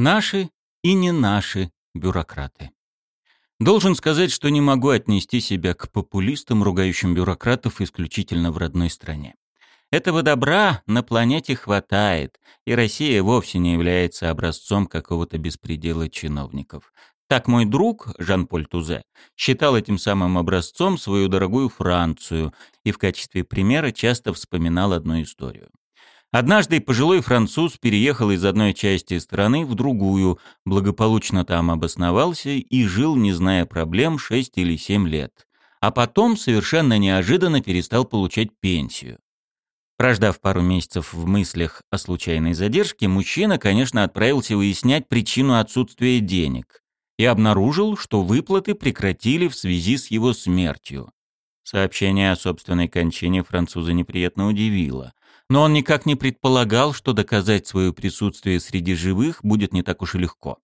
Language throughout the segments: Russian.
Наши и не наши бюрократы. Должен сказать, что не могу отнести себя к популистам, ругающим бюрократов исключительно в родной стране. Этого добра на планете хватает, и Россия вовсе не является образцом какого-то беспредела чиновников. Так мой друг, Жан-Поль Тузе, считал этим самым образцом свою дорогую Францию и в качестве примера часто вспоминал одну историю. Однажды пожилой француз переехал из одной части страны в другую, благополучно там обосновался и жил, не зная проблем, 6 или 7 лет. А потом совершенно неожиданно перестал получать пенсию. Прождав пару месяцев в мыслях о случайной задержке, мужчина, конечно, отправился выяснять причину отсутствия денег и обнаружил, что выплаты прекратили в связи с его смертью. Сообщение о собственной кончине француза неприятно удивило но он никак не предполагал, что доказать свое присутствие среди живых будет не так уж и легко.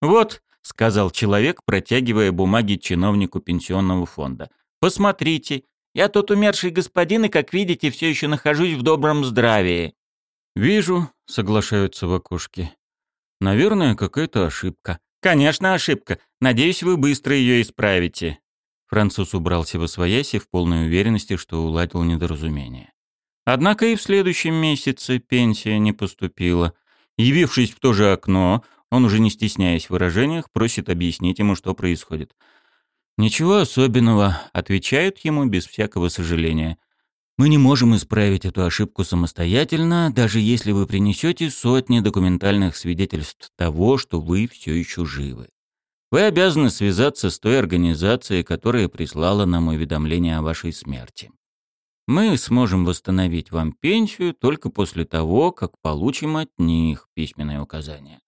«Вот», — сказал человек, протягивая бумаги чиновнику пенсионного фонда, — «посмотрите, я тот умерший господин, и, как видите, все еще нахожусь в добром здравии». «Вижу», — соглашаются в окошке. «Наверное, какая-то ошибка». «Конечно, ошибка. Надеюсь, вы быстро ее исправите». Француз убрался во свояси в полной уверенности, что уладил недоразумение. Однако и в следующем месяце пенсия не поступила. Явившись в то же окно, он уже не стесняясь в выражениях, просит объяснить ему, что происходит. «Ничего особенного», — отвечают ему без всякого сожаления. «Мы не можем исправить эту ошибку самостоятельно, даже если вы принесете сотни документальных свидетельств того, что вы все еще живы. Вы обязаны связаться с той организацией, которая прислала нам уведомление о вашей смерти мы сможем восстановить вам пенсию только после того, как получим от них письменное указание.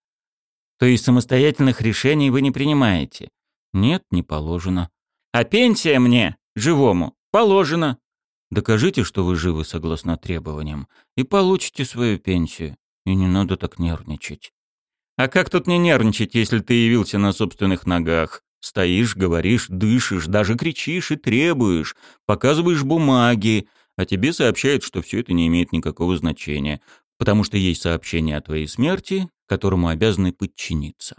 То есть самостоятельных решений вы не принимаете? Нет, не положено. А пенсия мне, живому, положена. Докажите, что вы живы согласно требованиям, и получите свою пенсию. И не надо так нервничать. А как тут не нервничать, если ты явился на собственных ногах? Стоишь, говоришь, дышишь, даже кричишь и требуешь, показываешь бумаги, а тебе сообщают, что все это не имеет никакого значения, потому что есть сообщение о твоей смерти, которому обязаны подчиниться.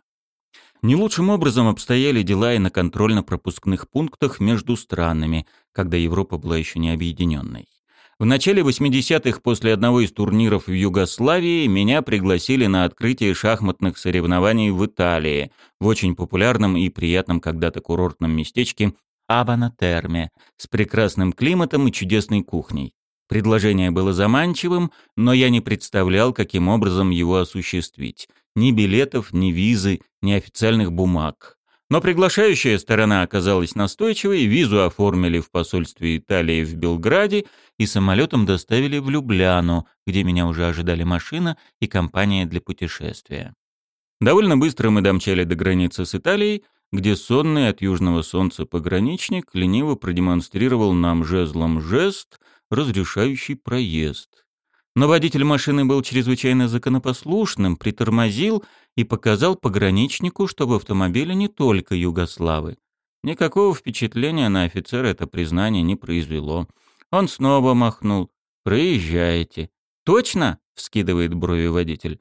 Не лучшим образом обстояли дела и на контрольно-пропускных пунктах между странами, когда Европа была еще не объединенной. В начале 80-х после одного из турниров в Югославии меня пригласили на открытие шахматных соревнований в Италии, в очень популярном и приятном когда-то курортном местечке Аванатерме, с прекрасным климатом и чудесной кухней. Предложение было заманчивым, но я не представлял, каким образом его осуществить. Ни билетов, ни визы, ни официальных бумаг. Но приглашающая сторона оказалась настойчивой, визу оформили в посольстве Италии в Белграде и самолетом доставили в Любляну, где меня уже ожидали машина и компания для путешествия. Довольно быстро мы домчали до границы с Италией, где сонный от южного солнца пограничник лениво продемонстрировал нам жезлом жест, разрешающий проезд. Но водитель машины был чрезвычайно законопослушным, притормозил и показал пограничнику, что в автомобиле не только югославы. Никакого впечатления на офицера это признание не произвело. Он снова махнул. «Проезжаете». «Точно?» — вскидывает брови водитель.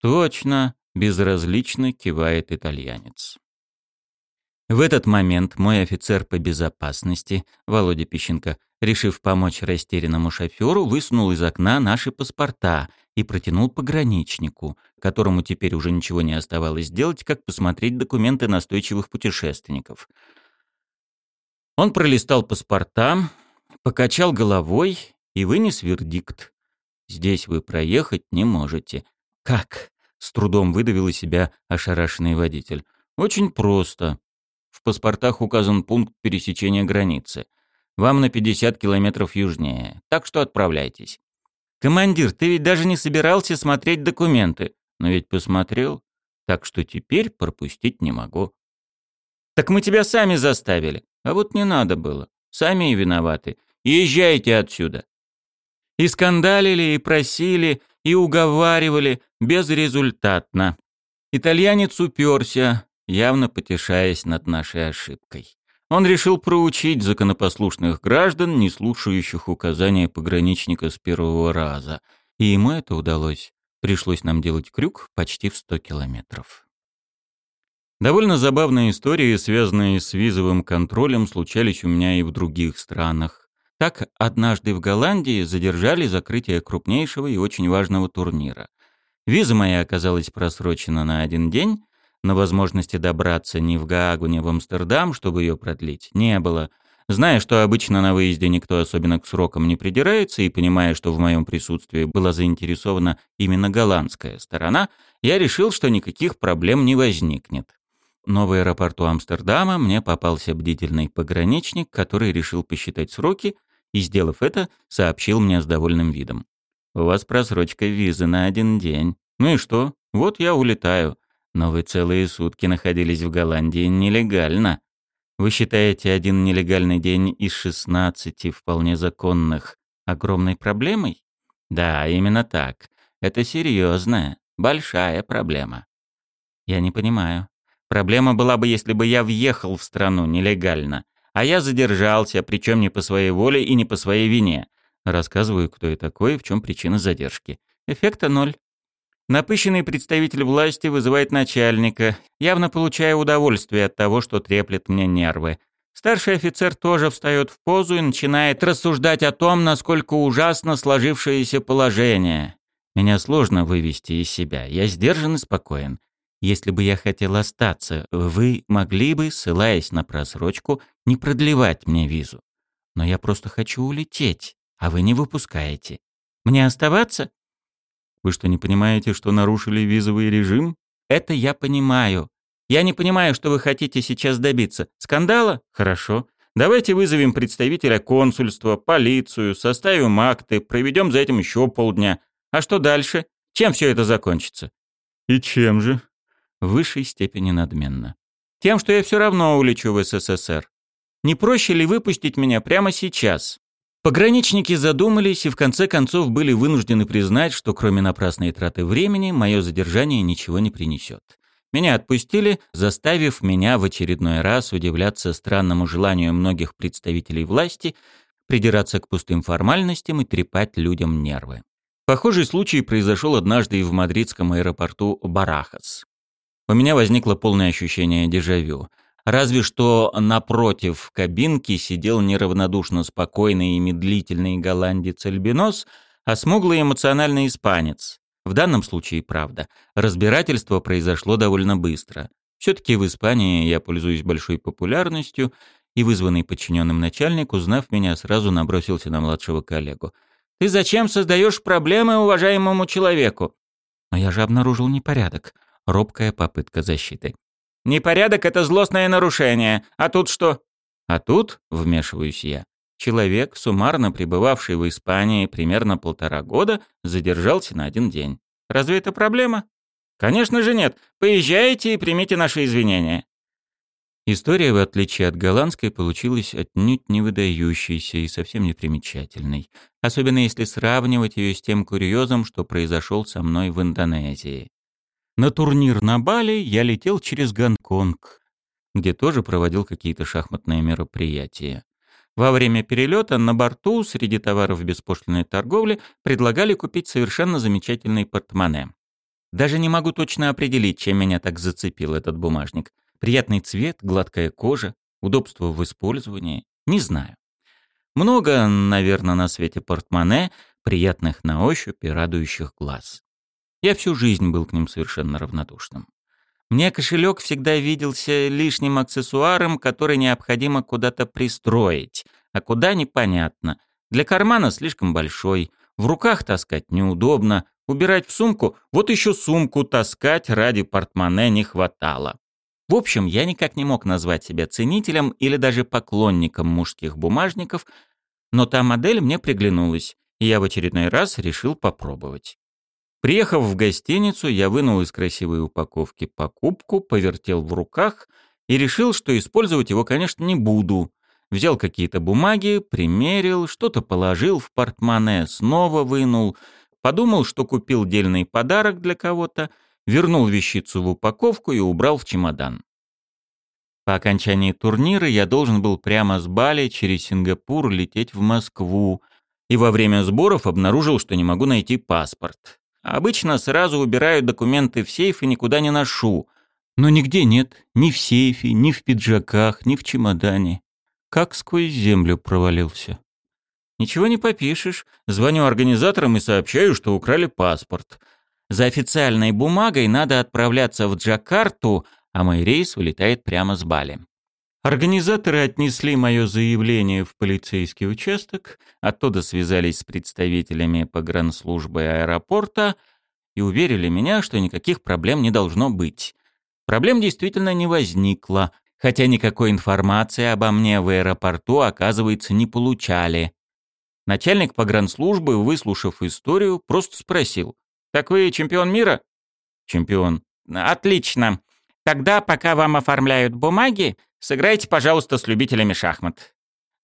«Точно», — безразлично кивает итальянец. В этот момент мой офицер по безопасности, Володя Пищенко, решив помочь растерянному шоферу, высунул из окна наши паспорта и протянул пограничнику, которому теперь уже ничего не оставалось делать, как посмотреть документы настойчивых путешественников. Он пролистал паспорта, покачал головой и вынес вердикт. «Здесь вы проехать не можете». «Как?» — с трудом выдавил из себя ошарашенный водитель. «Очень просто. В паспортах указан пункт пересечения границы. Вам на 50 километров южнее. Так что отправляйтесь. Командир, ты ведь даже не собирался смотреть документы. Но ведь посмотрел. Так что теперь пропустить не могу. Так мы тебя сами заставили. А вот не надо было. Сами и виноваты. Езжайте отсюда. И скандалили, и просили, и уговаривали безрезультатно. Итальянец уперся, явно потешаясь над нашей ошибкой. Он решил проучить законопослушных граждан, не слушающих указания пограничника с первого раза. И ему это удалось Пришлось нам делать крюк почти в 100 километров. Довольно забавные истории, связанные с визовым контролем, случались у меня и в других странах. Так, однажды в Голландии задержали закрытие крупнейшего и очень важного турнира. Виза моя оказалась просрочена на один день, но возможности добраться ни в Гаагу, ни в Амстердам, чтобы ее продлить, не было. Зная, что обычно на выезде никто особенно к срокам не придирается, и понимая, что в моем присутствии была заинтересована именно голландская сторона, я решил, что никаких проблем не возникнет. Но в аэропорту Амстердама мне попался бдительный пограничник, который решил посчитать сроки и, сделав это, сообщил мне с довольным видом. «У вас просрочка визы на один день. Ну и что? Вот я улетаю. Но вы целые сутки находились в Голландии нелегально. Вы считаете один нелегальный день из 16 вполне законных огромной проблемой? Да, именно так. Это серьезная, большая проблема. Я не понимаю. Проблема была бы, если бы я въехал в страну нелегально, а я задержался, причем не по своей воле и не по своей вине. Рассказываю, кто я такой и в чем причина задержки. Эффекта ноль. Напыщенный представитель власти вызывает начальника, явно получая удовольствие от того, что треплет мне нервы. Старший офицер тоже встает в позу и начинает рассуждать о том, насколько ужасно сложившееся положение. Меня сложно вывести из себя. Я сдержан и спокоен. Если бы я хотел остаться, вы могли бы, ссылаясь на просрочку, не продлевать мне визу. Но я просто хочу улететь, а вы не выпускаете. Мне оставаться? Вы что, не понимаете, что нарушили визовый режим? Это я понимаю. Я не понимаю, что вы хотите сейчас добиться. Скандала? Хорошо. Давайте вызовем представителя консульства, полицию, составим акты, проведем за этим еще полдня. А что дальше? Чем все это закончится? И чем же? в высшей степени надменно. Тем, что я все равно улечу в СССР. Не проще ли выпустить меня прямо сейчас? Пограничники задумались и в конце концов были вынуждены признать, что кроме напрасной траты времени, мое задержание ничего не принесет. Меня отпустили, заставив меня в очередной раз удивляться странному желанию многих представителей власти придираться к пустым формальностям и трепать людям нервы. Похожий случай произошел однажды и в мадридском аэропорту Барахас. У меня возникло полное ощущение дежавю. Разве что напротив кабинки сидел неравнодушно спокойный и медлительный голландец-альбинос, а смуглый эмоциональный испанец. В данном случае, правда, разбирательство произошло довольно быстро. Все-таки в Испании я пользуюсь большой популярностью, и вызванный подчиненным начальник, узнав меня, сразу набросился на младшего коллегу. «Ты зачем создаешь проблемы уважаемому человеку?» «Но я же обнаружил непорядок», робкая попытка защиты. «Непорядок — это злостное нарушение. А тут что?» «А тут, — вмешиваюсь я, — человек, суммарно пребывавший в Испании примерно полтора года, задержался на один день. Разве это проблема?» «Конечно же нет. Поезжайте и примите наши извинения». История, в отличие от голландской, получилась отнюдь не выдающейся и совсем не примечательной, особенно если сравнивать ее с тем курьезом, что произошел со мной в Индонезии. На турнир на Бали я летел через Гонконг, где тоже проводил какие-то шахматные мероприятия. Во время перелета на борту среди товаров беспошлиной торговли предлагали купить совершенно замечательный портмоне. Даже не могу точно определить, чем меня так зацепил этот бумажник. Приятный цвет, гладкая кожа, удобство в использовании. Не знаю. Много, наверное, на свете портмоне, приятных на ощупь и радующих глаз. Я всю жизнь был к ним совершенно равнодушным. Мне кошелек всегда виделся лишним аксессуаром, который необходимо куда-то пристроить, а куда непонятно. Для кармана слишком большой, в руках таскать неудобно, убирать в сумку, вот еще сумку таскать ради портмоне не хватало. В общем, я никак не мог назвать себя ценителем или даже поклонником мужских бумажников, но та модель мне приглянулась, и я в очередной раз решил попробовать. Приехав в гостиницу, я вынул из красивой упаковки покупку, повертел в руках и решил, что использовать его, конечно, не буду. Взял какие-то бумаги, примерил, что-то положил в портмоне, снова вынул, подумал, что купил дельный подарок для кого-то, вернул вещицу в упаковку и убрал в чемодан. По окончании турнира я должен был прямо с Бали через Сингапур лететь в Москву, и во время сборов обнаружил, что не могу найти паспорт. Обычно сразу убираю документы в сейф и никуда не ношу. Но нигде нет, ни в сейфе, ни в пиджаках, ни в чемодане. Как сквозь землю провалился. Ничего не попишешь. Звоню организаторам и сообщаю, что украли паспорт. За официальной бумагой надо отправляться в Джакарту, а мой рейс вылетает прямо с Бали. Организаторы отнесли мое заявление в полицейский участок, оттуда связались с представителями погранслужбы аэропорта и уверили меня, что никаких проблем не должно быть. Проблем действительно не возникло, хотя никакой информации обо мне в аэропорту, оказывается, не получали. Начальник погранслужбы, выслушав историю, просто спросил. «Так вы чемпион мира?» «Чемпион». «Отлично. Тогда, пока вам оформляют бумаги, Сыграйте, пожалуйста, с любителями шахмат».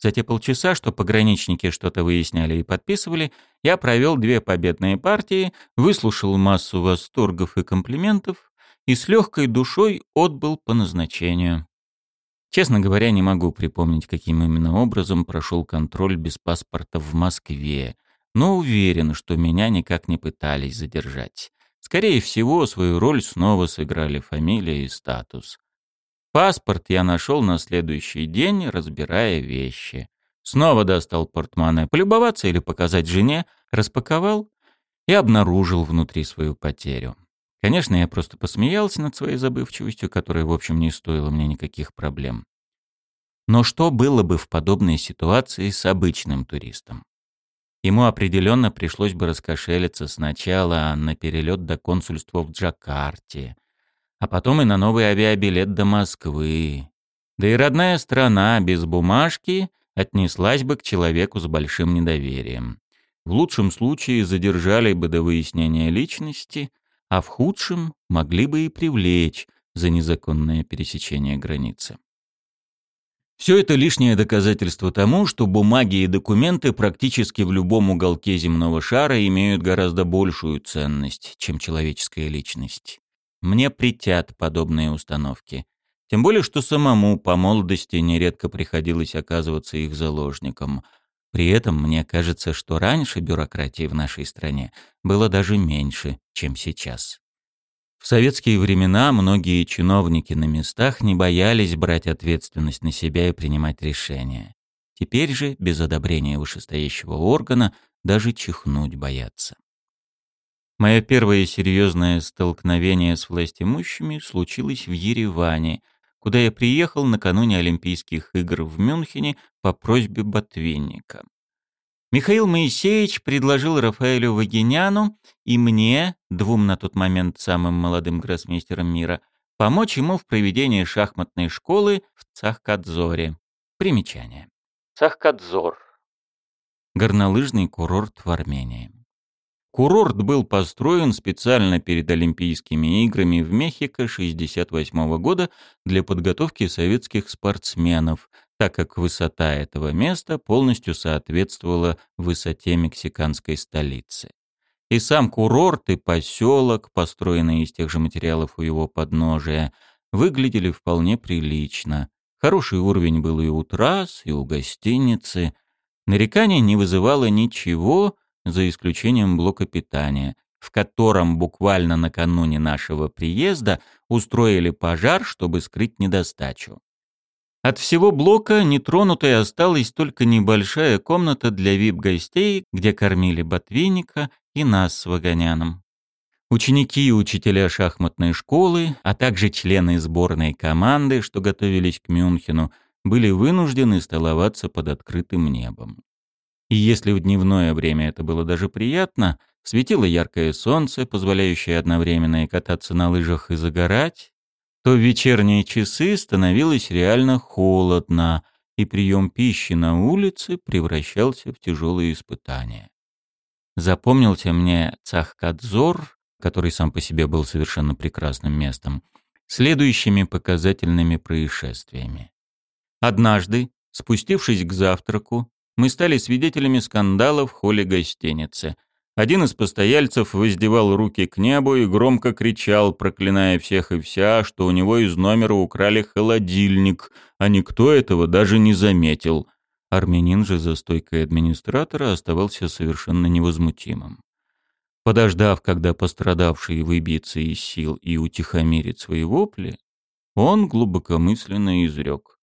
За те полчаса, что пограничники что-то выясняли и подписывали, я провел две победные партии, выслушал массу восторгов и комплиментов и с легкой душой отбыл по назначению. Честно говоря, не могу припомнить, каким именно образом прошел контроль без паспорта в Москве, но уверен, что меня никак не пытались задержать. Скорее всего, свою роль снова сыграли фамилия и статус. Паспорт я нашел на следующий день, разбирая вещи. Снова достал портмоне, полюбоваться или показать жене, распаковал и обнаружил внутри свою потерю. Конечно, я просто посмеялся над своей забывчивостью, которая, в общем, не стоила мне никаких проблем. Но что было бы в подобной ситуации с обычным туристом? Ему определенно пришлось бы раскошелиться сначала на перелет до консульства в Джакарте — а потом и на новый авиабилет до Москвы. Да и родная страна без бумажки отнеслась бы к человеку с большим недоверием. В лучшем случае задержали бы до выяснения личности, а в худшем могли бы и привлечь за незаконное пересечение границы. Все это лишнее доказательство тому, что бумаги и документы практически в любом уголке земного шара имеют гораздо большую ценность, чем человеческая личность. Мне притят подобные установки. Тем более, что самому по молодости нередко приходилось оказываться их заложником. При этом мне кажется, что раньше бюрократии в нашей стране было даже меньше, чем сейчас. В советские времена многие чиновники на местах не боялись брать ответственность на себя и принимать решения. Теперь же, без одобрения вышестоящего органа, даже чихнуть боятся. Мое первое серьезное столкновение с властимущими случилось в Ереване, куда я приехал накануне Олимпийских игр в Мюнхене по просьбе Ботвинника. Михаил Моисеевич предложил Рафаэлю Вагиняну и мне, двум на тот момент самым молодым гроссмейстерам мира, помочь ему в проведении шахматной школы в Цахкадзоре. Примечание. Цахкадзор. Горнолыжный курорт в Армении. Курорт был построен специально перед Олимпийскими играми в Мехико 1968 года для подготовки советских спортсменов, так как высота этого места полностью соответствовала высоте мексиканской столицы. И сам курорт, и поселок, построенный из тех же материалов у его подножия, выглядели вполне прилично. Хороший уровень был и у трасс, и у гостиницы. Нареканий не вызывало ничего — за исключением блока питания, в котором буквально накануне нашего приезда устроили пожар, чтобы скрыть недостачу. От всего блока нетронутой осталась только небольшая комната для вип-гостей, где кормили ботвинника и нас с Вагоняном. Ученики и учителя шахматной школы, а также члены сборной команды, что готовились к Мюнхену, были вынуждены столоваться под открытым небом. И если в дневное время это было даже приятно, светило яркое солнце, позволяющее одновременно и кататься на лыжах и загорать, то в вечерние часы становилось реально холодно, и прием пищи на улице превращался в тяжелые испытания. Запомнился мне Цахкадзор, который сам по себе был совершенно прекрасным местом, следующими показательными происшествиями. Однажды, спустившись к завтраку, мы стали свидетелями скандала в холле гостиницы. Один из постояльцев воздевал руки к небу и громко кричал, проклиная всех и вся, что у него из номера украли холодильник, а никто этого даже не заметил. Армянин же за стойкой администратора оставался совершенно невозмутимым. Подождав, когда пострадавший выбьется из сил и утихомирит свои вопли, он глубокомысленно изрек.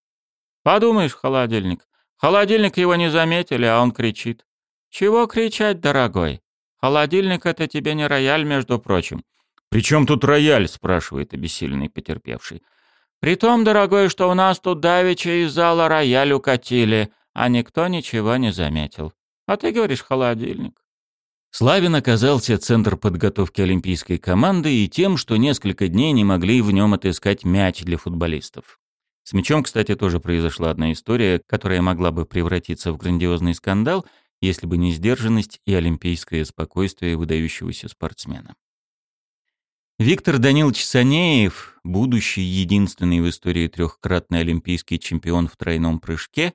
«Подумаешь, холодильник. Холодильник его не заметили, а он кричит. Чего кричать, дорогой? Холодильник — это тебе не рояль, между прочим. «При чем тут рояль?» — спрашивает обессиленный потерпевший. «При том, дорогой, что у нас тут давеча из зала рояль укатили, а никто ничего не заметил. А ты говоришь холодильник». Славин оказался центр подготовки олимпийской команды и тем, что несколько дней не могли в нем отыскать мяч для футболистов. С мячом, кстати, тоже произошла одна история, которая могла бы превратиться в грандиозный скандал, если бы не сдержанность и олимпийское спокойствие выдающегося спортсмена. Виктор Данилович Санеев, будущий единственный в истории трехкратный олимпийский чемпион в тройном прыжке,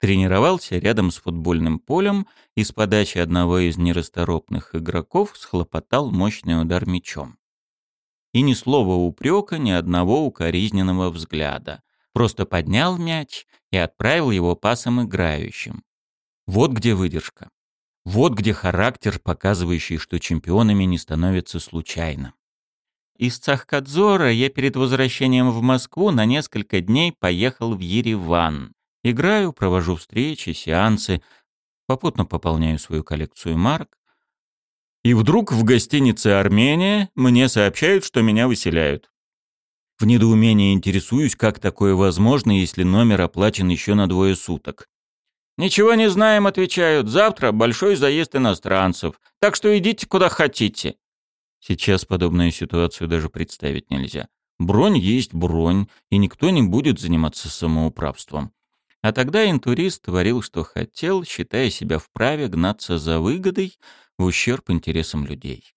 тренировался рядом с футбольным полем и с подачи одного из нерасторопных игроков схлопотал мощный удар мячом. И ни слова упрека, ни одного укоризненного взгляда. Просто поднял мяч и отправил его пасом играющим. Вот где выдержка. Вот где характер, показывающий, что чемпионами не становятся случайно. Из Цахкадзора я перед возвращением в Москву на несколько дней поехал в Ереван. Играю, провожу встречи, сеансы, попутно пополняю свою коллекцию марок. И вдруг в гостинице «Армения» мне сообщают, что меня выселяют. В недоумении интересуюсь, как такое возможно, если номер оплачен еще на двое суток. «Ничего не знаем», — отвечают. «Завтра большой заезд иностранцев, так что идите куда хотите». Сейчас подобную ситуацию даже представить нельзя. Бронь есть бронь, и никто не будет заниматься самоуправством. А тогда интурист творил, что хотел, считая себя вправе гнаться за выгодой в ущерб интересам людей.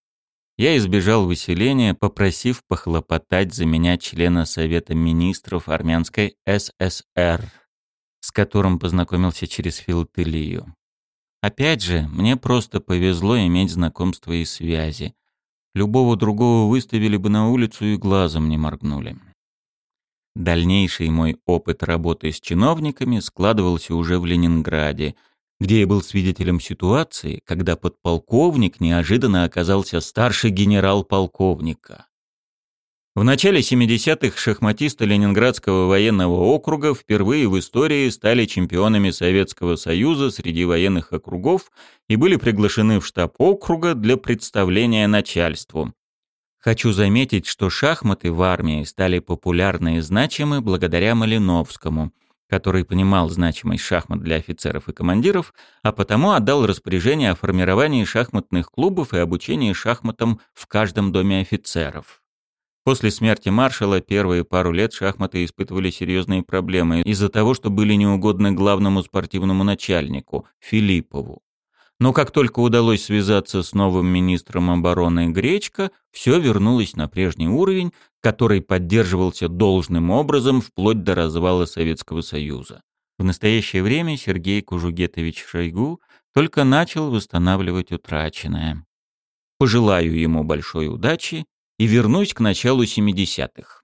Я избежал выселения, попросив похлопотать за меня члена Совета министров армянской ССР, с которым познакомился через филателию. Опять же, мне просто повезло иметь знакомства и связи. Любого другого выставили бы на улицу и глазом не моргнули. Дальнейший мой опыт работы с чиновниками складывался уже в Ленинграде, где я был свидетелем ситуации, когда подполковник неожиданно оказался старше генерал-полковника. В начале 70-х шахматисты Ленинградского военного округа впервые в истории стали чемпионами Советского Союза среди военных округов и были приглашены в штаб округа для представления начальству. Хочу заметить, что шахматы в армии стали популярны и значимы благодаря Малиновскому, который понимал значимость шахмат для офицеров и командиров, а потому отдал распоряжение о формировании шахматных клубов и обучении шахматам в каждом доме офицеров. После смерти маршала первые пару лет шахматы испытывали серьезные проблемы из-за того, что были неугодны главному спортивному начальнику, Филиппову. Но как только удалось связаться с новым министром обороны Гречко, все вернулось на прежний уровень, который поддерживался должным образом вплоть до развала Советского Союза. В настоящее время Сергей Кужугетович Шойгу только начал восстанавливать утраченное. Пожелаю ему большой удачи и вернусь к началу 70-х.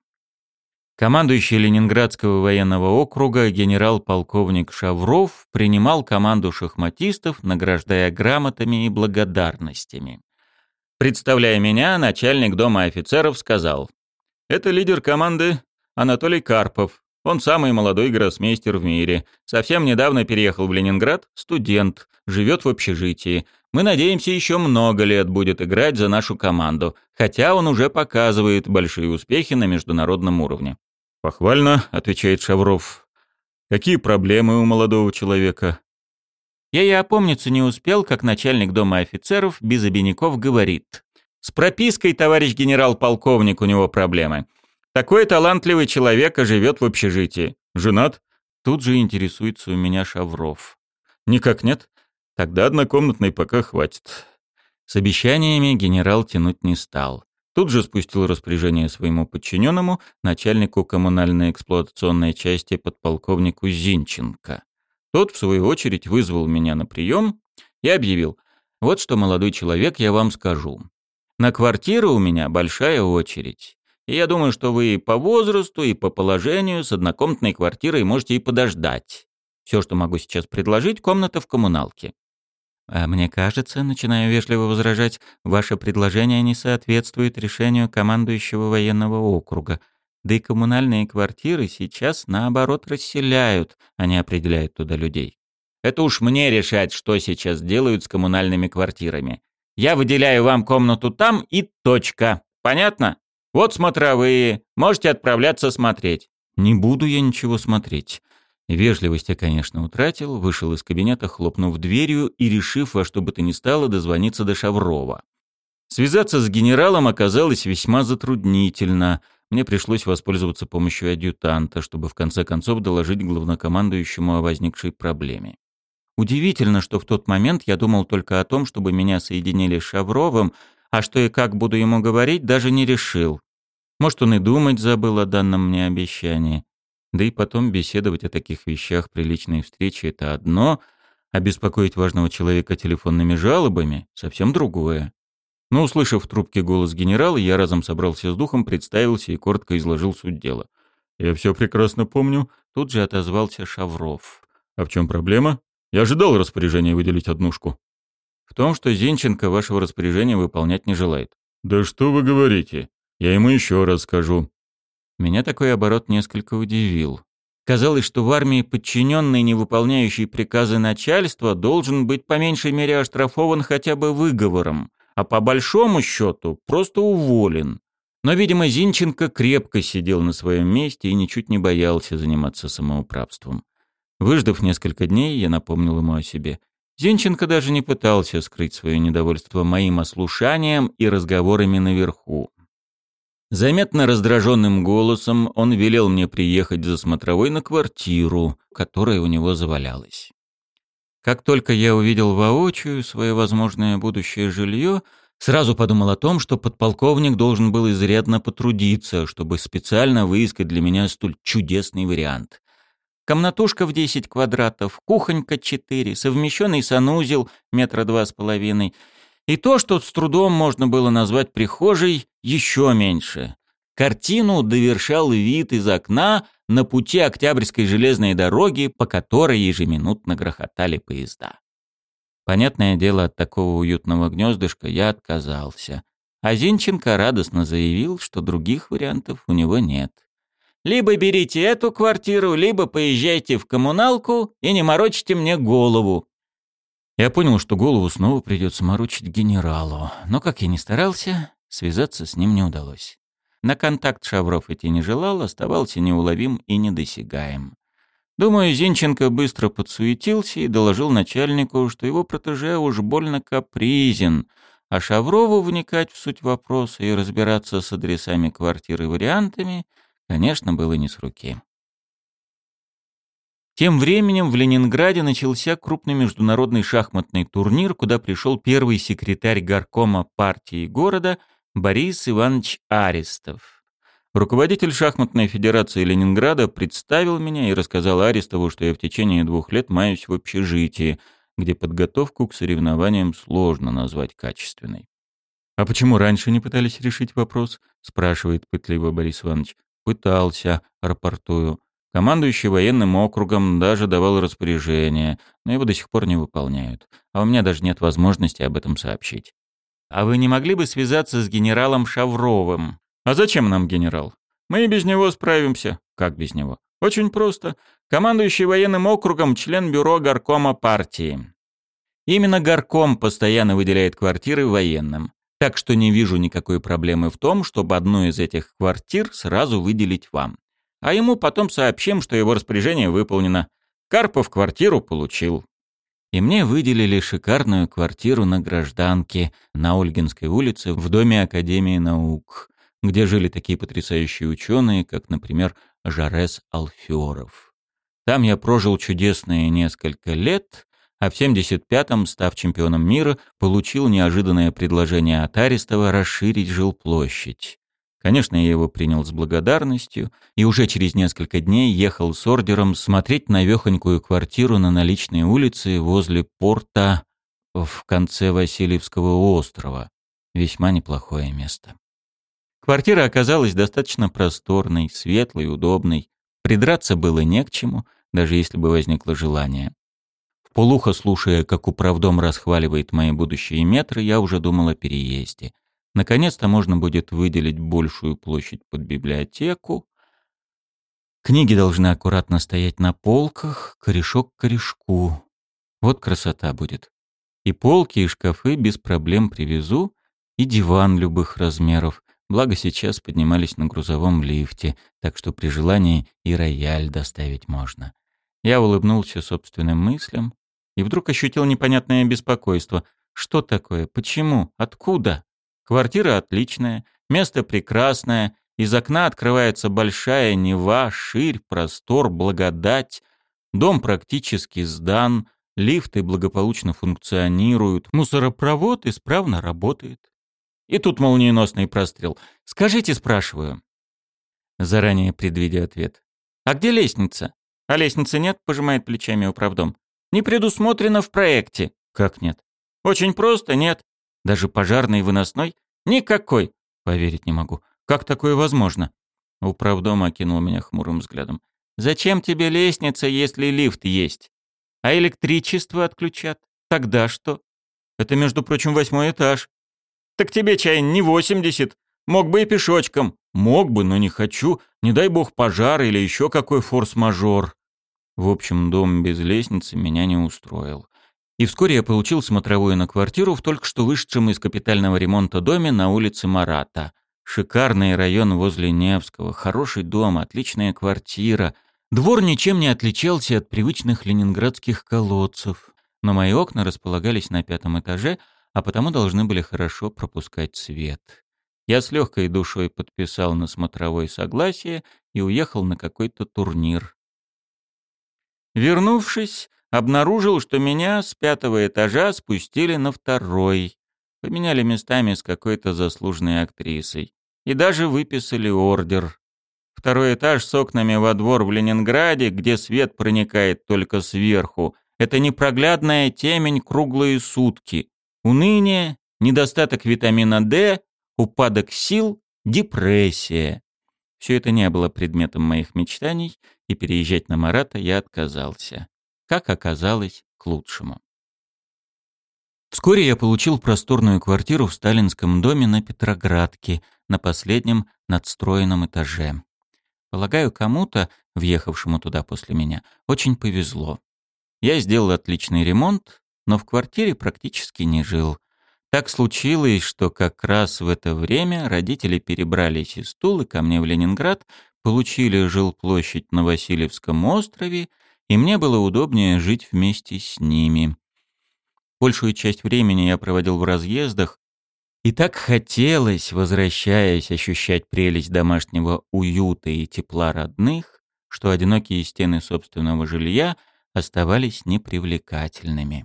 Командующий Ленинградского военного округа генерал-полковник Шавров принимал команду шахматистов, награждая грамотами и благодарностями. Представляя меня, начальник дома офицеров сказал, «Это лидер команды Анатолий Карпов. Он самый молодой гроссмейстер в мире. Совсем недавно переехал в Ленинград, студент, живет в общежитии. Мы надеемся, еще много лет будет играть за нашу команду, хотя он уже показывает большие успехи на международном уровне. «Похвально», — отвечает Шавров. «Какие проблемы у молодого человека?» Я и опомниться не успел, как начальник дома офицеров без обиняков говорит. «С пропиской, товарищ генерал-полковник, у него проблемы. Такой талантливый человек живет в общежитии. Женат?» Тут же интересуется у меня Шавров. «Никак нет. Тогда однокомнатной пока хватит. С обещаниями генерал тянуть не стал. Тут же спустил распоряжение своему подчиненному, начальнику коммунальной эксплуатационной части подполковнику Зинченко. Тот, в свою очередь, вызвал меня на прием и объявил, вот что, молодой человек, я вам скажу. На квартиру у меня большая очередь. Я думаю, что вы и по возрасту, и по положению с однокомнатной квартирой можете и подождать. Все, что могу сейчас предложить, комната в коммуналке. А мне кажется, начинаю вежливо возражать, ваше предложение не соответствует решению командующего военного округа. Да и коммунальные квартиры сейчас, наоборот, расселяют, а не определяют туда людей. Это уж мне решать, что сейчас делают с коммунальными квартирами. Я выделяю вам комнату там и точка. Понятно? Вот смотровые. Можете отправляться смотреть. Не буду я ничего смотреть. Вежливость я, конечно, утратил, вышел из кабинета, хлопнув дверью и решив во что бы то ни стало дозвониться до Шаврова. Связаться с генералом оказалось весьма затруднительно. Мне пришлось воспользоваться помощью адъютанта, чтобы в конце концов доложить главнокомандующему о возникшей проблеме. Удивительно, что в тот момент я думал только о том, чтобы меня соединили с Шавровым, а что и как буду ему говорить, даже не решил. Может, он и думать забыл о данном мне обещании. Да и потом беседовать о таких вещах при личной встрече — это одно, а беспокоить важного человека телефонными жалобами — совсем другое. Но, услышав в трубке голос генерала, я разом собрался с духом, представился и коротко изложил суть дела. «Я все прекрасно помню», — тут же отозвался Шавров. «А в чем проблема? Я ожидал распоряжения выделить однушку». «В том, что Зинченко вашего распоряжения выполнять не желает». «Да что вы говорите? Я ему еще раз скажу. Меня такой оборот несколько удивил. Казалось, что в армии подчиненный, не выполняющий приказы начальства, должен быть по меньшей мере оштрафован хотя бы выговором, а по большому счету просто уволен. Но, видимо, Зинченко крепко сидел на своем месте и ничуть не боялся заниматься самоуправством. Выждав несколько дней, я напомнил ему о себе. Зинченко даже не пытался скрыть свое недовольство моим ослушанием и разговорами наверху. Заметно раздраженным голосом он велел мне приехать за смотровой на квартиру, которая у него завалялась. Как только я увидел воочию свое возможное будущее жилье, сразу подумал о том, что подполковник должен был изрядно потрудиться, чтобы специально выискать для меня столь чудесный вариант. Комнатушка в 10 квадратов, кухонька 4, совмещенный санузел метра два с половиной — и то, что с трудом можно было назвать прихожей, еще меньше. Картину довершал вид из окна на пути Октябрьской железной дороги, по которой ежеминутно грохотали поезда. Понятное дело, от такого уютного гнездышка я отказался. А Зинченко радостно заявил, что других вариантов у него нет. «Либо берите эту квартиру, либо поезжайте в коммуналку и не морочите мне голову. Я понял, что голову снова придется морочить генералу, но как я ни старался, связаться с ним не удалось. На контакт Шавров идти не желал, оставался неуловим и недосягаем. Думаю, Зинченко быстро подсуетился и доложил начальнику, что его протеже уж больно капризен, а Шаврову вникать в суть вопроса и разбираться с адресами квартир и вариантами, конечно, было не с руки. Тем временем в Ленинграде начался крупный международный шахматный турнир, куда пришел первый секретарь горкома партии города Борис Иванович Арестов. Руководитель шахматной федерации Ленинграда представил меня и рассказал Арестову, что я в течение двух лет маюсь в общежитии, где подготовку к соревнованиям сложно назвать качественной. «А почему раньше не пытались решить вопрос?» — спрашивает пытливо Борис Иванович. «Пытался», — рапортую. Командующий военным округом даже давал распоряжение, но его до сих пор не выполняют. А у меня даже нет возможности об этом сообщить. А вы не могли бы связаться с генералом Шавровым? А зачем нам генерал? Мы и без него справимся. Как без него? Очень просто. Командующий военным округом член бюро горкома партии. Именно горком постоянно выделяет квартиры военным. Так что не вижу никакой проблемы в том, чтобы одну из этих квартир сразу выделить вам а ему потом сообщим, что его распоряжение выполнено. Карпов квартиру получил. И мне выделили шикарную квартиру на гражданке на Ольгинской улице в доме Академии наук, где жили такие потрясающие ученые, как, например, Жарес Алферов. Там я прожил чудесные несколько лет, а в 75-м, став чемпионом мира, получил неожиданное предложение от Арестова расширить жилплощадь. Конечно, я его принял с благодарностью и уже через несколько дней ехал с ордером смотреть на вехонькую квартиру на наличной улице возле порта в конце Васильевского острова. Весьма неплохое место. Квартира оказалась достаточно просторной, светлой, удобной. Придраться было не к чему, даже если бы возникло желание. Полухо слушая, как управдом расхваливает мои будущие метры, я уже думал о переезде. Наконец-то можно будет выделить большую площадь под библиотеку. Книги должны аккуратно стоять на полках, корешок к корешку. Вот красота будет. И полки, и шкафы без проблем привезу, и диван любых размеров. Благо сейчас поднимались на грузовом лифте, так что при желании и рояль доставить можно. Я улыбнулся собственным мыслям и вдруг ощутил непонятное беспокойство. Что такое? Почему? Откуда? Квартира отличная, место прекрасное, из окна открывается большая Нева, ширь, простор, благодать. Дом практически сдан, лифты благополучно функционируют, мусоропровод исправно работает. И тут молниеносный прострел. «Скажите, спрашиваю». Заранее предвидя ответ. «А где лестница?» «А лестницы нет?» — пожимает плечами управдом. «Не предусмотрено в проекте». «Как нет?» «Очень просто, нет. Даже пожарный выносной?» «Никакой». «Поверить не могу. Как такое возможно?» Управдом окинул меня хмурым взглядом. «Зачем тебе лестница, если лифт есть? А электричество отключат? Тогда что? Это, между прочим, восьмой этаж. Так тебе, чай, не восемьдесят. Мог бы и пешочком. Мог бы, но не хочу. Не дай бог пожар или еще какой форс-мажор. В общем, дом без лестницы меня не устроил. И вскоре я получил смотровую на квартиру в только что вышедшем из капитального ремонта доме на улице Марата. Шикарный район возле Невского, хороший дом, отличная квартира. Двор ничем не отличался от привычных ленинградских колодцев. Но мои окна располагались на пятом этаже, а потому должны были хорошо пропускать свет. Я с легкой душой подписал на смотровой согласие и уехал на какой-то турнир. Вернувшись, обнаружил, что меня с пятого этажа спустили на второй. Поменяли местами с какой-то заслуженной актрисой. И даже выписали ордер. Второй этаж с окнами во двор в Ленинграде, где свет проникает только сверху. Это непроглядная темень круглые сутки. Уныние, недостаток витамина D, упадок сил, депрессия. Все это не было предметом моих мечтаний, и переезжать на Марата я отказался. Как оказалось, к лучшему. Вскоре я получил просторную квартиру в сталинском доме на Петроградке, на последнем надстроенном этаже. Полагаю, кому-то, въехавшему туда после меня, очень повезло. Я сделал отличный ремонт, но в квартире практически не жил. Так случилось, что как раз в это время родители перебрались из Тулы ко мне в Ленинград, получили жилплощадь на Васильевском острове, и мне было удобнее жить вместе с ними. Большую часть времени я проводил в разъездах, и так хотелось, возвращаясь, ощущать прелесть домашнего уюта и тепла родных, что одинокие стены собственного жилья оставались непривлекательными.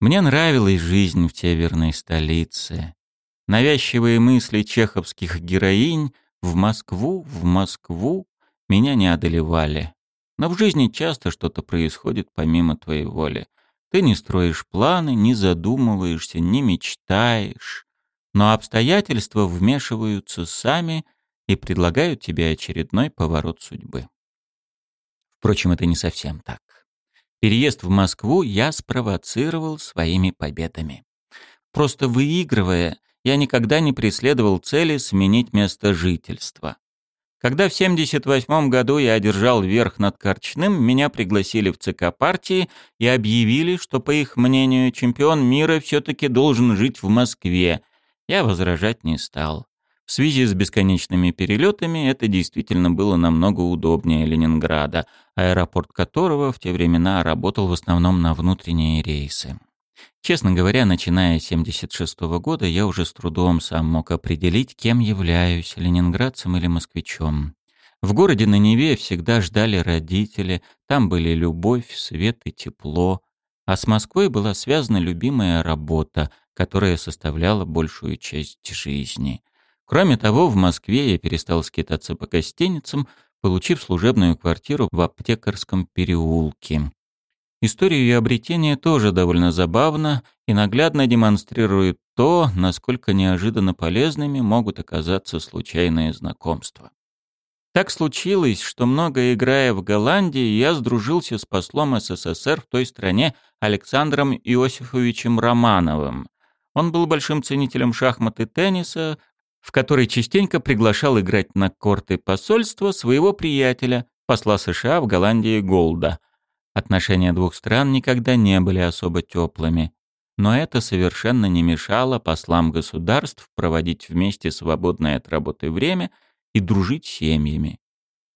Мне нравилась жизнь в северной столице. Навязчивые мысли чеховских героинь в Москву, в Москву меня не одолевали. Но в жизни часто что-то происходит помимо твоей воли. Ты не строишь планы, не задумываешься, не мечтаешь. Но обстоятельства вмешиваются сами и предлагают тебе очередной поворот судьбы. Впрочем, это не совсем так. Переезд в Москву я спровоцировал своими победами. Просто выигрывая, я никогда не преследовал цели сменить место жительства. Когда в 78 году я одержал верх над Корчным, меня пригласили в ЦК партии и объявили, что, по их мнению, чемпион мира все-таки должен жить в Москве. Я возражать не стал. В связи с бесконечными перелетами это действительно было намного удобнее Ленинграда, аэропорт которого в те времена работал в основном на внутренние рейсы. Честно говоря, начиная с 76 -го года я уже с трудом сам мог определить, кем являюсь, ленинградцем или москвичом. В городе на Неве всегда ждали родители, там были любовь, свет и тепло, а с Москвой была связана любимая работа, которая составляла большую часть жизни — Кроме того, в Москве я перестал скитаться по гостиницам, получив служебную квартиру в аптекарском переулке. История ее обретения тоже довольно забавна и наглядно демонстрирует то, насколько неожиданно полезными могут оказаться случайные знакомства. Так случилось, что много играя в Голландии, я сдружился с послом СССР в той стране Александром Иосифовичем Романовым. Он был большим ценителем шахмат и тенниса, в который частенько приглашал играть на корты посольства своего приятеля, посла США в Голландии Голда. Отношения двух стран никогда не были особо теплыми. Но это совершенно не мешало послам государств проводить вместе свободное от работы время и дружить семьями.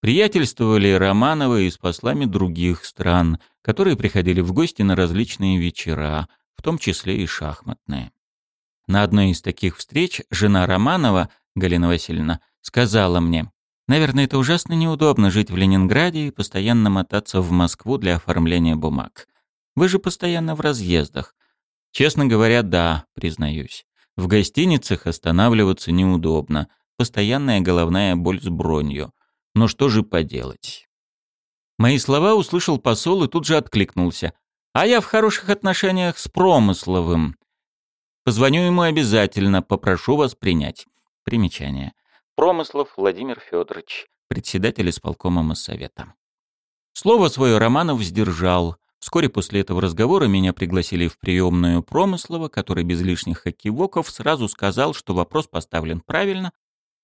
Приятельствовали Романовы и с послами других стран, которые приходили в гости на различные вечера, в том числе и шахматные. На одной из таких встреч жена Романова, Галина Васильевна, сказала мне, «Наверное, это ужасно неудобно жить в Ленинграде и постоянно мотаться в Москву для оформления бумаг. Вы же постоянно в разъездах». Честно говоря, да, признаюсь. В гостиницах останавливаться неудобно, постоянная головная боль с бронью. Но что же поделать? Мои слова услышал посол и тут же откликнулся. А я в хороших отношениях с Промысловым. Позвоню ему обязательно, попрошу вас принять. Примечание. Промыслов Владимир Федорович, председатель исполкома Моссовета. Слово свое Романов сдержал. Вскоре после этого разговора меня пригласили в приемную Промыслова, который без лишних окивоков сразу сказал, что вопрос поставлен правильно,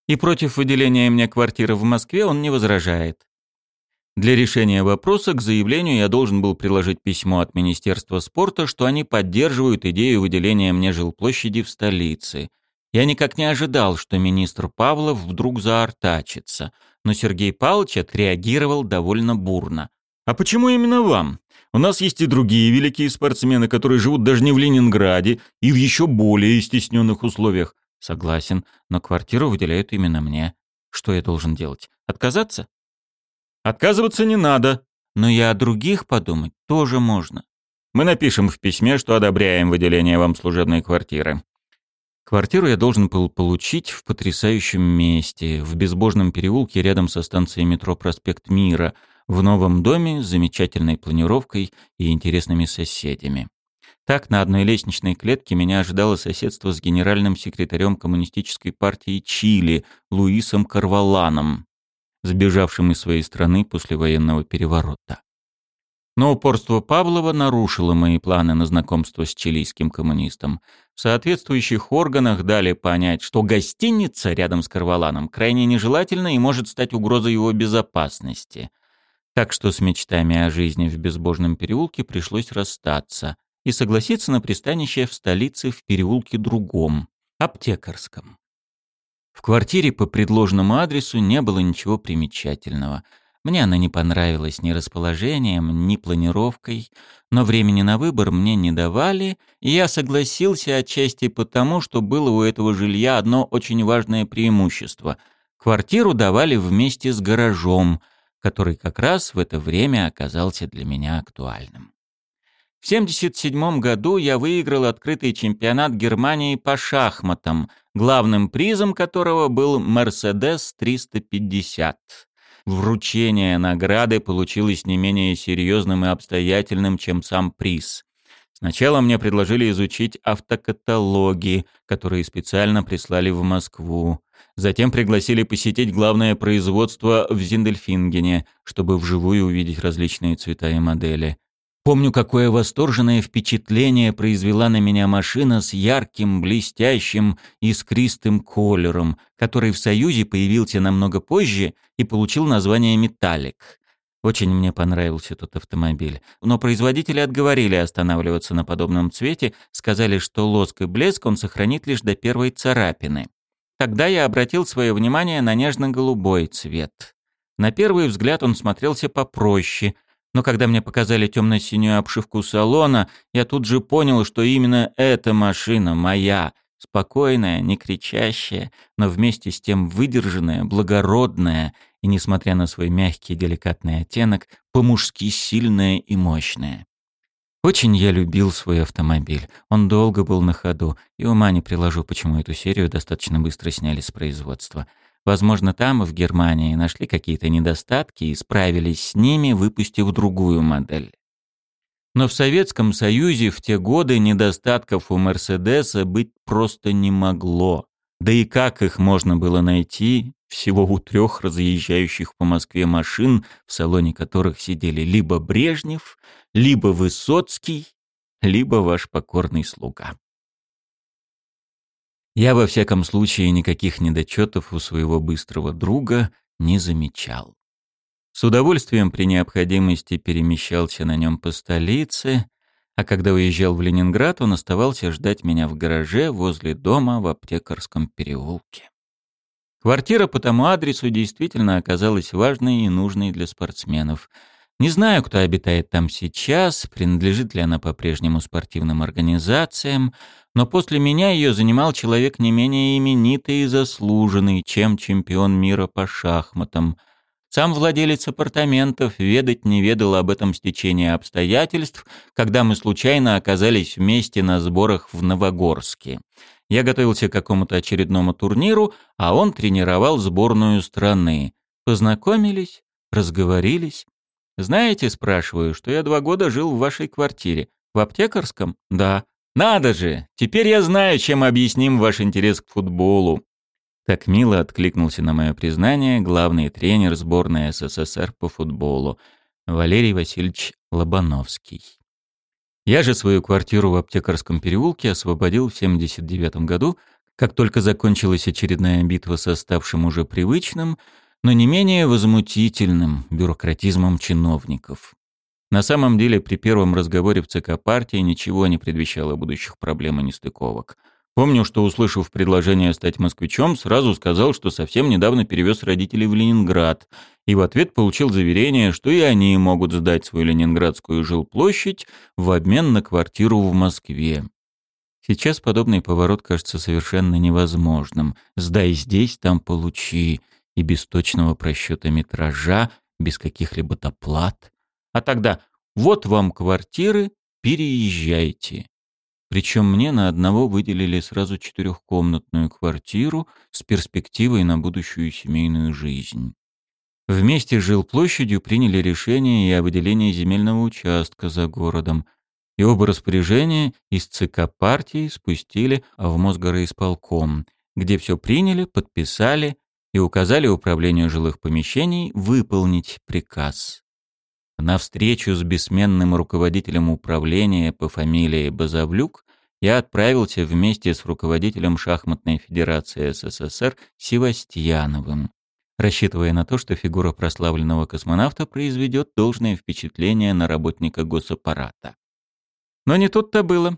и против выделения мне квартиры в Москве он не возражает. Для решения вопроса к заявлению я должен был приложить письмо от Министерства спорта, что они поддерживают идею выделения мне жилплощади в столице. Я никак не ожидал, что министр Павлов вдруг заортачится, но Сергей Павлович отреагировал довольно бурно. «А почему именно вам? У нас есть и другие великие спортсмены, которые живут даже не в Ленинграде и в еще более стесненных условиях. Согласен, но квартиру выделяют именно мне. Что я должен делать? Отказаться? Отказываться не надо. Но и о других подумать тоже можно. Мы напишем в письме, что одобряем выделение вам служебной квартиры. Квартиру я должен был получить в потрясающем месте, в безбожном переулке рядом со станцией метро «Проспект Мира», в новом доме с замечательной планировкой и интересными соседями. Так, на одной лестничной клетке меня ожидало соседство с генеральным секретарем Коммунистической партии Чили Луисом Карваланом сбежавшим из своей страны после военного переворота. Но упорство Павлова нарушило мои планы на знакомство с чилийским коммунистом. В соответствующих органах дали понять, что гостиница рядом с Карваланом крайне нежелательна и может стать угрозой его безопасности. Так что с мечтами о жизни в безбожном переулке пришлось расстаться и согласиться на пристанище в столице в переулке другом, аптекарском. В квартире по предложенному адресу не было ничего примечательного. Мне она не понравилась ни расположением, ни планировкой, но времени на выбор мне не давали, и я согласился отчасти потому, что было у этого жилья одно очень важное преимущество. Квартиру давали вместе с гаражом, который как раз в это время оказался для меня актуальным. В 1977 году я выиграл открытый чемпионат Германии по шахматам, главным призом которого был «Мерседес 350». Вручение награды получилось не менее серьезным и обстоятельным, чем сам приз. Сначала мне предложили изучить автокаталоги, которые специально прислали в Москву. Затем пригласили посетить главное производство в Зиндельфингене, чтобы вживую увидеть различные цвета и модели. Помню, какое восторженное впечатление произвела на меня машина с ярким, блестящим, искристым колером, который в Союзе появился намного позже и получил название «Металлик». Очень мне понравился тот автомобиль. Но производители отговорили останавливаться на подобном цвете, сказали, что лоск и блеск он сохранит лишь до первой царапины. Тогда я обратил свое внимание на нежно-голубой цвет. На первый взгляд он смотрелся попроще, но когда мне показали темно-синюю обшивку салона, я тут же понял, что именно эта машина моя, спокойная, не кричащая, но вместе с тем выдержанная, благородная и, несмотря на свой мягкий деликатный оттенок, по-мужски сильная и мощная. Очень я любил свой автомобиль. Он долго был на ходу, и ума не приложу, почему эту серию достаточно быстро сняли с производства. Возможно, там, в Германии, нашли какие-то недостатки и справились с ними, выпустив другую модель. Но в Советском Союзе в те годы недостатков у Мерседеса быть просто не могло. Да и как их можно было найти, всего у трех разъезжающих по Москве машин, в салоне которых сидели либо Брежнев, либо Высоцкий, либо ваш покорный слуга. Я во всяком случае никаких недочетов у своего быстрого друга не замечал. С удовольствием при необходимости перемещался на нем по столице, а когда уезжал в Ленинград, он оставался ждать меня в гараже возле дома в аптекарском переулке. Квартира по тому адресу действительно оказалась важной и нужной для спортсменов. Не знаю, кто обитает там сейчас, принадлежит ли она по-прежнему спортивным организациям, но после меня ее занимал человек не менее именитый и заслуженный, чем чемпион мира по шахматам — сам владелец апартаментов ведать не ведал об этом стечении обстоятельств, когда мы случайно оказались вместе на сборах в Новогорске. Я готовился к какому-то очередному турниру, а он тренировал сборную страны. Познакомились, разговорились. «Знаете, спрашиваю, что я два года жил в вашей квартире. В аптекарском? Да. Надо же! Теперь я знаю, чем объясним ваш интерес к футболу. Так мило откликнулся на мое признание главный тренер сборной СССР по футболу Валерий Васильевич Лобановский. Я же свою квартиру в аптекарском переулке освободил в 79 году, как только закончилась очередная битва со ставшим уже привычным, но не менее возмутительным бюрократизмом чиновников. На самом деле, при первом разговоре в ЦК партии ничего не предвещало будущих проблем и нестыковок – Помню, что, услышав предложение стать москвичом, сразу сказал, что совсем недавно перевез родителей в Ленинград, и в ответ получил заверение, что и они могут сдать свою ленинградскую жилплощадь в обмен на квартиру в Москве. Сейчас подобный поворот кажется совершенно невозможным. Сдай здесь, там получи, и без точного просчета метража, без каких-либо доплат. А тогда вот вам квартиры, переезжайте. Причем мне на одного выделили сразу четырехкомнатную квартиру с перспективой на будущую семейную жизнь. Вместе с жилплощадью приняли решение и о выделении земельного участка за городом, и оба распоряжения из ЦК партии спустили в Мосгороисполком, где все приняли, подписали и указали управлению жилых помещений выполнить приказ. На встречу с бессменным руководителем управления по фамилии Базавлюк я отправился вместе с руководителем шахматной федерации СССР Севастьяновым, рассчитывая на то, что фигура прославленного космонавта произведет должное впечатление на работника госаппарата. Но не тут-то было.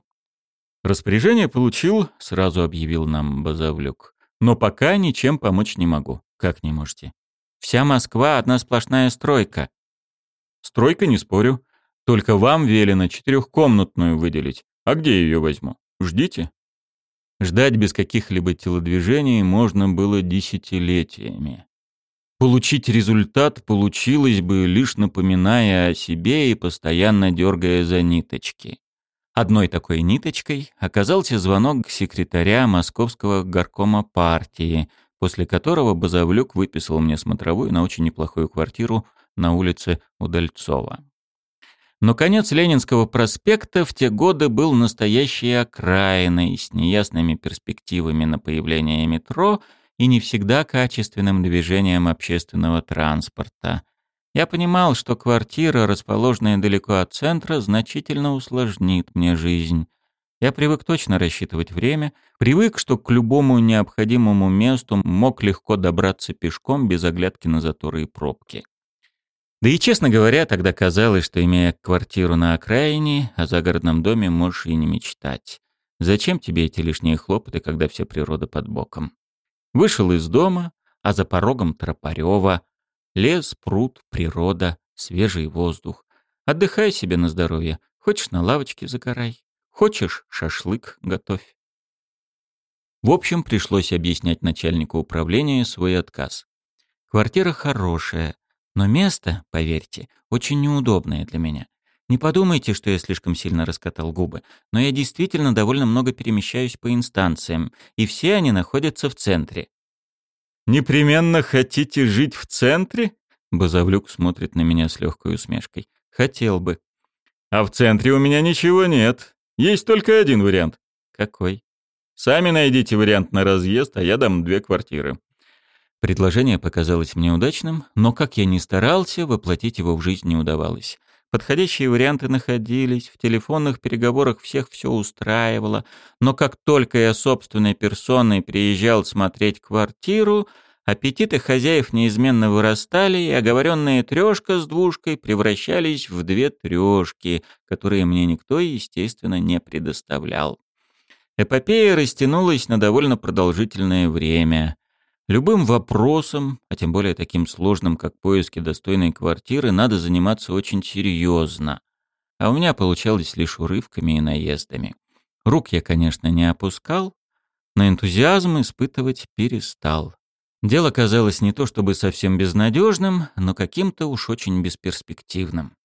Распоряжение получил, сразу объявил нам Базавлюк. Но пока ничем помочь не могу. Как не можете? Вся Москва одна сплошная стройка. Стройка не спорю. Только вам велено четырехкомнатную выделить. А где ее возьму? Ждите. Ждать без каких-либо телодвижений можно было десятилетиями. Получить результат получилось бы, лишь напоминая о себе и постоянно дергая за ниточки. Одной такой ниточкой оказался звонок секретаря Московского горкома партии, после которого Базовлюк выписал мне смотровую на очень неплохую квартиру на улице Удальцова. Но конец Ленинского проспекта в те годы был настоящей окраиной с неясными перспективами на появление метро и не всегда качественным движением общественного транспорта. Я понимал, что квартира, расположенная далеко от центра, значительно усложнит мне жизнь. Я привык точно рассчитывать время, привык, что к любому необходимому месту мог легко добраться пешком без оглядки на заторы и пробки. Да и, честно говоря, тогда казалось, что, имея квартиру на окраине, о загородном доме можешь и не мечтать. Зачем тебе эти лишние хлопоты, когда вся природа под боком? Вышел из дома, а за порогом Тропарёва. Лес, пруд, природа, свежий воздух. Отдыхай себе на здоровье. Хочешь, на лавочке загорай. Хочешь, шашлык готовь. В общем, пришлось объяснять начальнику управления свой отказ. Квартира хорошая, но место, поверьте, очень неудобное для меня. Не подумайте, что я слишком сильно раскатал губы, но я действительно довольно много перемещаюсь по инстанциям, и все они находятся в центре. «Непременно хотите жить в центре?» Базовлюк смотрит на меня с легкой усмешкой. «Хотел бы». «А в центре у меня ничего нет. Есть только один вариант». «Какой?» «Сами найдите вариант на разъезд, а я дам две квартиры». Предложение показалось мне удачным, но как я ни старался, воплотить его в жизнь не удавалось. Подходящие варианты находились, в телефонных переговорах всех все устраивало, но как только я собственной персоной приезжал смотреть квартиру, аппетиты хозяев неизменно вырастали, и оговоренная трешка с двушкой превращались в две трешки, которые мне никто, естественно, не предоставлял. Эпопея растянулась на довольно продолжительное время. Любым вопросом, а тем более таким сложным, как поиски достойной квартиры, надо заниматься очень серьезно. А у меня получалось лишь урывками и наездами. Рук я, конечно, не опускал, но энтузиазм испытывать перестал. Дело казалось не то чтобы совсем безнадежным, но каким-то уж очень бесперспективным.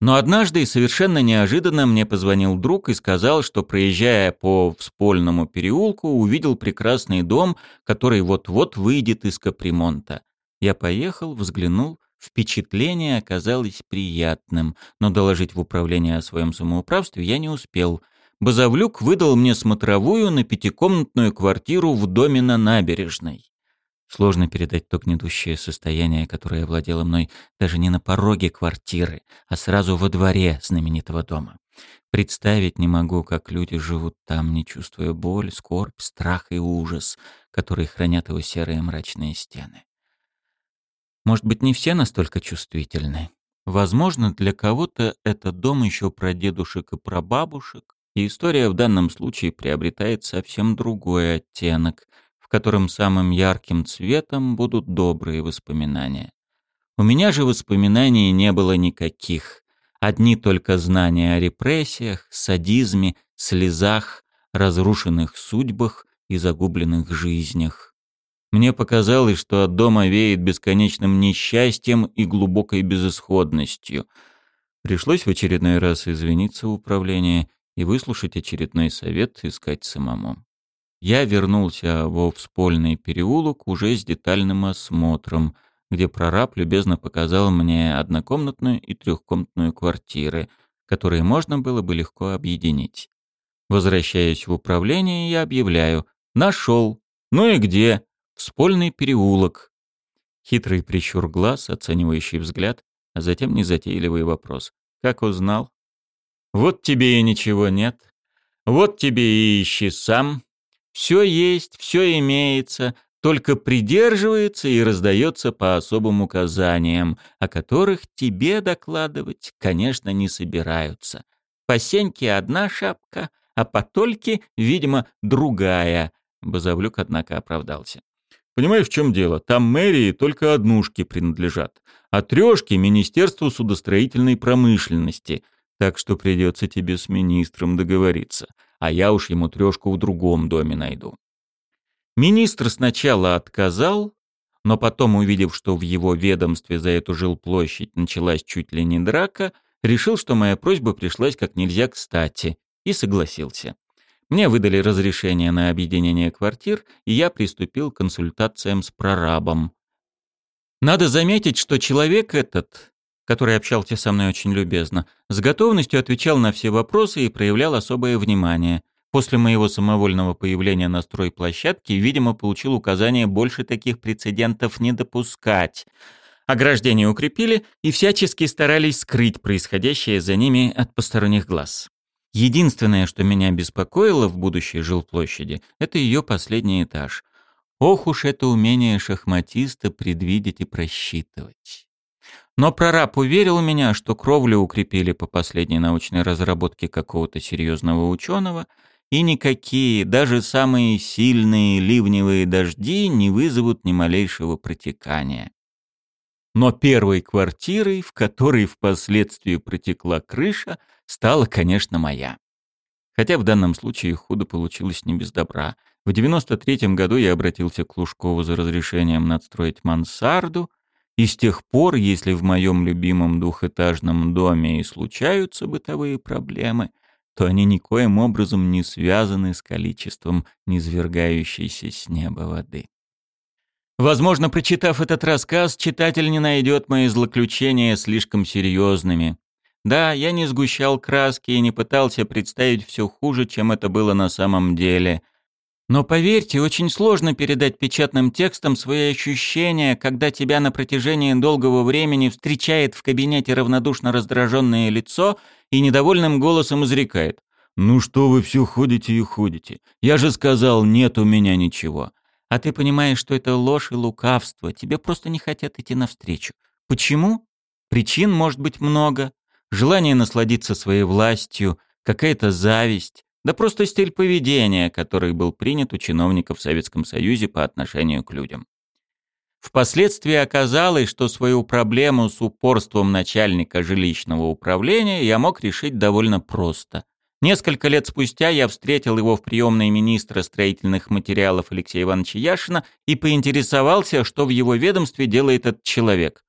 Но однажды совершенно неожиданно мне позвонил друг и сказал, что проезжая по Вспольному переулку, увидел прекрасный дом, который вот-вот выйдет из капремонта. Я поехал, взглянул, впечатление оказалось приятным, но доложить в управление о своем самоуправстве я не успел. Базовлюк выдал мне смотровую на пятикомнатную квартиру в доме на набережной. Сложно передать то гнетущее состояние, которое владело мной даже не на пороге квартиры, а сразу во дворе знаменитого дома. Представить не могу, как люди живут там, не чувствуя боль, скорбь, страх и ужас, которые хранят его серые мрачные стены. Может быть, не все настолько чувствительны. Возможно, для кого-то этот дом еще про дедушек и про бабушек, и история в данном случае приобретает совсем другой оттенок, котором самым ярким цветом будут добрые воспоминания. У меня же воспоминаний не было никаких. Одни только знания о репрессиях, садизме, слезах, разрушенных судьбах и загубленных жизнях. Мне показалось, что от дома веет бесконечным несчастьем и глубокой безысходностью. Пришлось в очередной раз извиниться в управлении и выслушать очередной совет искать самому я вернулся во вспольный переулок уже с детальным осмотром, где прораб любезно показал мне однокомнатную и трехкомнатную квартиры, которые можно было бы легко объединить. Возвращаясь в управление, я объявляю «Нашел! Ну и где? Вспольный переулок!» Хитрый прищур глаз, оценивающий взгляд, а затем незатейливый вопрос. «Как узнал?» «Вот тебе и ничего нет. Вот тебе и ищи сам. Все есть, все имеется, только придерживается и раздается по особым указаниям, о которых тебе докладывать, конечно, не собираются. По Сеньке одна шапка, а по Тольке, видимо, другая. Базовлюк, однако, оправдался. Понимаешь, в чем дело? Там мэрии только однушки принадлежат, а трешки — Министерству судостроительной промышленности, так что придется тебе с министром договориться а я уж ему трешку в другом доме найду. Министр сначала отказал, но потом, увидев, что в его ведомстве за эту жилплощадь началась чуть ли не драка, решил, что моя просьба пришлась как нельзя кстати, и согласился. Мне выдали разрешение на объединение квартир, и я приступил к консультациям с прорабом. Надо заметить, что человек этот который общался со мной очень любезно, с готовностью отвечал на все вопросы и проявлял особое внимание. После моего самовольного появления на стройплощадке, видимо, получил указание больше таких прецедентов не допускать. Ограждения укрепили и всячески старались скрыть происходящее за ними от посторонних глаз. Единственное, что меня беспокоило в будущей жилплощади, это ее последний этаж. Ох уж это умение шахматиста предвидеть и просчитывать. Но прораб уверил меня, что кровлю укрепили по последней научной разработке какого-то серьезного ученого, и никакие, даже самые сильные ливневые дожди не вызовут ни малейшего протекания. Но первой квартирой, в которой впоследствии протекла крыша, стала, конечно, моя. Хотя в данном случае худо получилось не без добра. В 93 году я обратился к Лужкову за разрешением надстроить мансарду, и с тех пор, если в моем любимом двухэтажном доме и случаются бытовые проблемы, то они никоим образом не связаны с количеством низвергающейся с неба воды. Возможно, прочитав этот рассказ, читатель не найдет мои злоключения слишком серьезными. Да, я не сгущал краски и не пытался представить все хуже, чем это было на самом деле. Но поверьте, очень сложно передать печатным текстом свои ощущения, когда тебя на протяжении долгого времени встречает в кабинете равнодушно раздраженное лицо и недовольным голосом изрекает. «Ну что вы все ходите и ходите? Я же сказал, нет у меня ничего». А ты понимаешь, что это ложь и лукавство, тебе просто не хотят идти навстречу. Почему? Причин может быть много. Желание насладиться своей властью, какая-то зависть, да просто стиль поведения, который был принят у чиновников в Советском Союзе по отношению к людям. Впоследствии оказалось, что свою проблему с упорством начальника жилищного управления я мог решить довольно просто. Несколько лет спустя я встретил его в приемной министра строительных материалов Алексея Ивановича Яшина и поинтересовался, что в его ведомстве делает этот человек.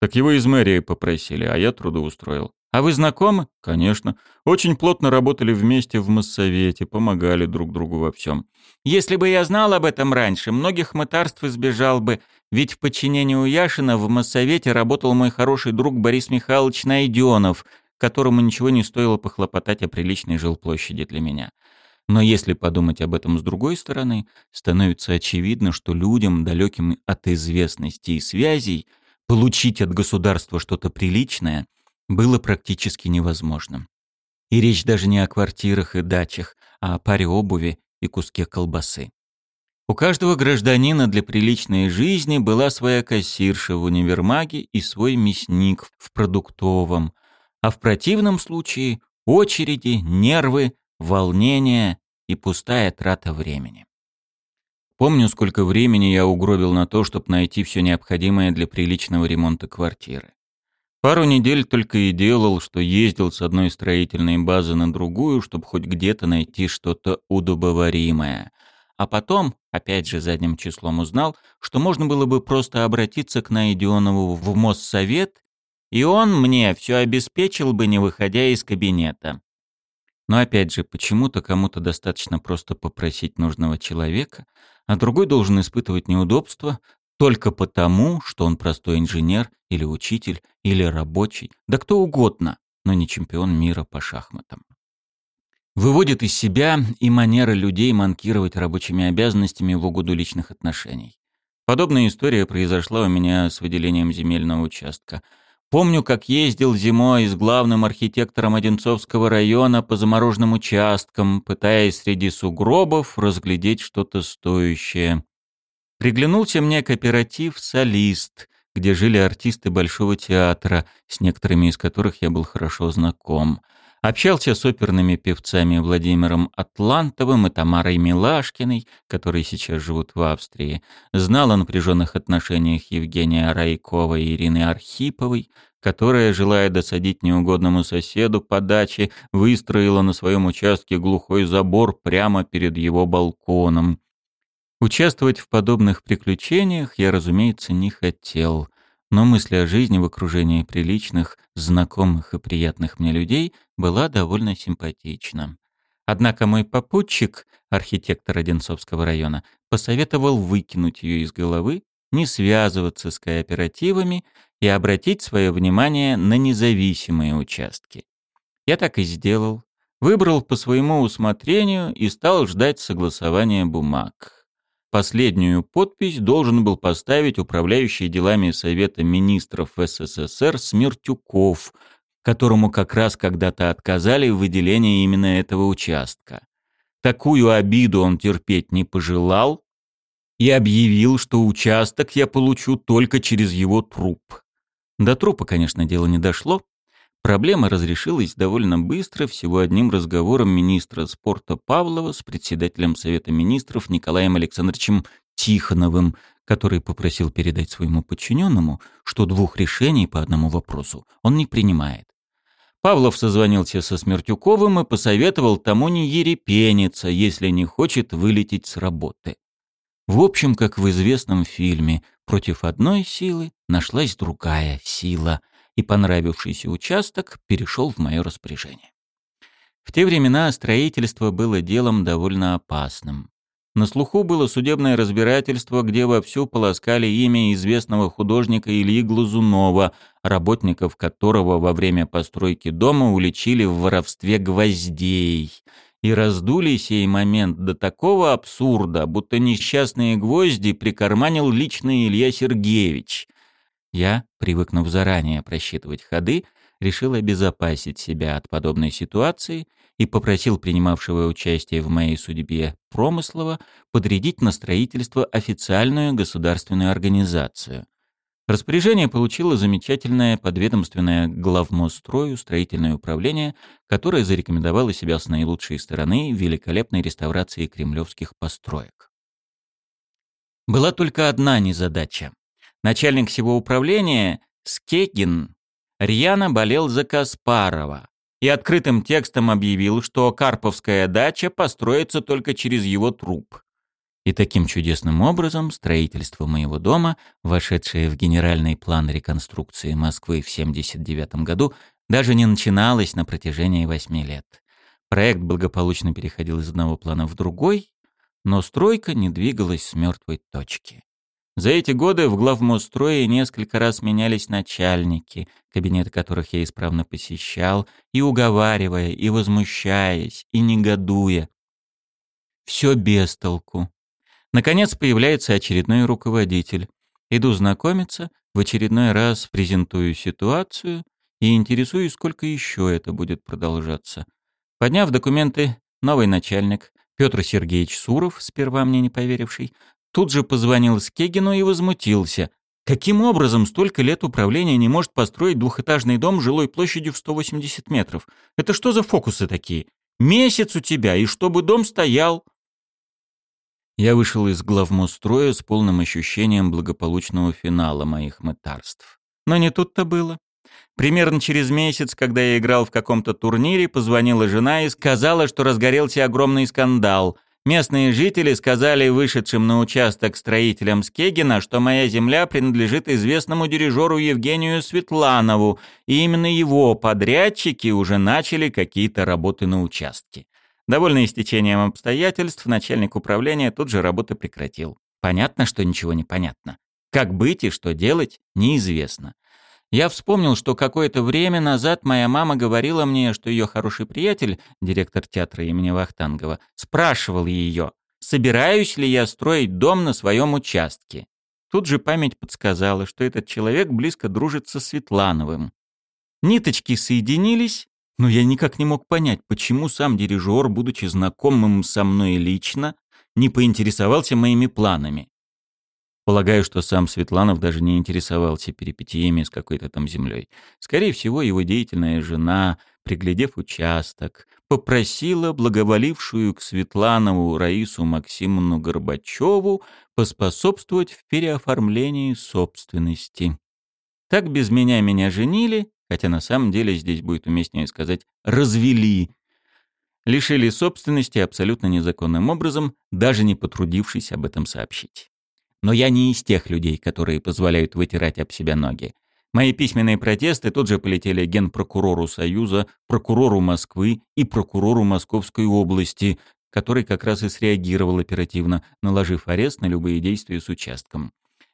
Так его из мэрии попросили, а я трудоустроил. А вы знакомы? Конечно. Очень плотно работали вместе в Моссовете, помогали друг другу во всем. Если бы я знал об этом раньше, многих мытарств избежал бы, ведь в подчинении у Яшина в Моссовете работал мой хороший друг Борис Михайлович Найденов, которому ничего не стоило похлопотать о приличной жилплощади для меня. Но если подумать об этом с другой стороны, становится очевидно, что людям, далеким от известности и связей, получить от государства что-то приличное – было практически невозможным. И речь даже не о квартирах и дачах, а о паре обуви и куске колбасы. У каждого гражданина для приличной жизни была своя кассирша в универмаге и свой мясник в продуктовом, а в противном случае очереди, нервы, волнение и пустая трата времени. Помню, сколько времени я угробил на то, чтобы найти все необходимое для приличного ремонта квартиры. Пару недель только и делал, что ездил с одной строительной базы на другую, чтобы хоть где-то найти что-то удобоваримое. А потом, опять же задним числом узнал, что можно было бы просто обратиться к Найденову в Моссовет, и он мне все обеспечил бы, не выходя из кабинета. Но опять же, почему-то кому-то достаточно просто попросить нужного человека, а другой должен испытывать неудобства, только потому, что он простой инженер или учитель или рабочий, да кто угодно, но не чемпион мира по шахматам. Выводит из себя и манера людей манкировать рабочими обязанностями в угоду личных отношений. Подобная история произошла у меня с выделением земельного участка. Помню, как ездил зимой с главным архитектором Одинцовского района по замороженным участкам, пытаясь среди сугробов разглядеть что-то стоящее. Приглянулся мне кооператив «Солист», где жили артисты Большого театра, с некоторыми из которых я был хорошо знаком. Общался с оперными певцами Владимиром Атлантовым и Тамарой Милашкиной, которые сейчас живут в Австрии. Знал о напряженных отношениях Евгения Райкова и Ирины Архиповой, которая, желая досадить неугодному соседу по даче, выстроила на своем участке глухой забор прямо перед его балконом. Участвовать в подобных приключениях я, разумеется, не хотел, но мысль о жизни в окружении приличных, знакомых и приятных мне людей была довольно симпатична. Однако мой попутчик, архитектор Одинцовского района, посоветовал выкинуть ее из головы, не связываться с кооперативами и обратить свое внимание на независимые участки. Я так и сделал. Выбрал по своему усмотрению и стал ждать согласования бумаг. Последнюю подпись должен был поставить управляющий делами Совета министров СССР Смертюков, которому как раз когда-то отказали в выделении именно этого участка. Такую обиду он терпеть не пожелал и объявил, что участок я получу только через его труп. До трупа, конечно, дело не дошло, Проблема разрешилась довольно быстро всего одним разговором министра спорта Павлова с председателем Совета министров Николаем Александровичем Тихоновым, который попросил передать своему подчиненному, что двух решений по одному вопросу он не принимает. Павлов созвонился со Смертюковым и посоветовал тому не ерепениться, если не хочет вылететь с работы. В общем, как в известном фильме, против одной силы нашлась другая сила — и понравившийся участок перешел в мое распоряжение. В те времена строительство было делом довольно опасным. На слуху было судебное разбирательство, где вовсю полоскали имя известного художника Ильи Глазунова, работников которого во время постройки дома уличили в воровстве гвоздей. и раздули сей момент до такого абсурда, будто несчастные гвозди прикарманил лично Илья Сергеевич. Я, привыкнув заранее просчитывать ходы, решил обезопасить себя от подобной ситуации и попросил принимавшего участие в моей судьбе Промыслова подрядить на строительство официальную государственную организацию. Распоряжение получило замечательное подведомственное главмострою строительное управление, которое зарекомендовало себя с наилучшей стороны великолепной реставрации кремлевских построек. Была только одна незадача. Начальник всего управления, Скегин, рьяно болел за Каспарова и открытым текстом объявил, что Карповская дача построится только через его труп. И таким чудесным образом строительство моего дома, вошедшее в генеральный план реконструкции Москвы в 1979 году, даже не начиналось на протяжении восьми лет. Проект благополучно переходил из одного плана в другой, но стройка не двигалась с мертвой точки. За эти годы в главмострое несколько раз менялись начальники, кабинеты которых я исправно посещал, и уговаривая, и возмущаясь, и негодуя. Все без толку. Наконец появляется очередной руководитель. Иду знакомиться, в очередной раз презентую ситуацию и интересуюсь, сколько еще это будет продолжаться. Подняв документы, новый начальник, Петр Сергеевич Суров, сперва мне не поверивший, тут же позвонил Скегину и возмутился. Каким образом столько лет управления не может построить двухэтажный дом жилой площадью в 180 метров? Это что за фокусы такие? Месяц у тебя, и чтобы дом стоял. Я вышел из главмостроя с полным ощущением благополучного финала моих мытарств. Но не тут-то было. Примерно через месяц, когда я играл в каком-то турнире, позвонила жена и сказала, что разгорелся огромный скандал. Местные жители сказали вышедшим на участок строителям Скегина, что моя земля принадлежит известному дирижеру Евгению Светланову, и именно его подрядчики уже начали какие-то работы на участке. Довольный истечением обстоятельств, начальник управления тут же работы прекратил. Понятно, что ничего не понятно. Как быть и что делать, неизвестно. Я вспомнил, что какое-то время назад моя мама говорила мне, что ее хороший приятель, директор театра имени Вахтангова, спрашивал ее, собираюсь ли я строить дом на своем участке. Тут же память подсказала, что этот человек близко дружит со Светлановым. Ниточки соединились, но я никак не мог понять, почему сам дирижер, будучи знакомым со мной лично, не поинтересовался моими планами. Полагаю, что сам Светланов даже не интересовался перипетиями с какой-то там землей. Скорее всего, его деятельная жена, приглядев участок, попросила благоволившую к Светланову Раису Максимовну Горбачеву поспособствовать в переоформлении собственности. Так без меня меня женили, хотя на самом деле здесь будет уместнее сказать «развели», лишили собственности абсолютно незаконным образом, даже не потрудившись об этом сообщить. Но я не из тех людей, которые позволяют вытирать об себя ноги. Мои письменные протесты тут же полетели генпрокурору Союза, прокурору Москвы и прокурору Московской области, который как раз и среагировал оперативно, наложив арест на любые действия с участком.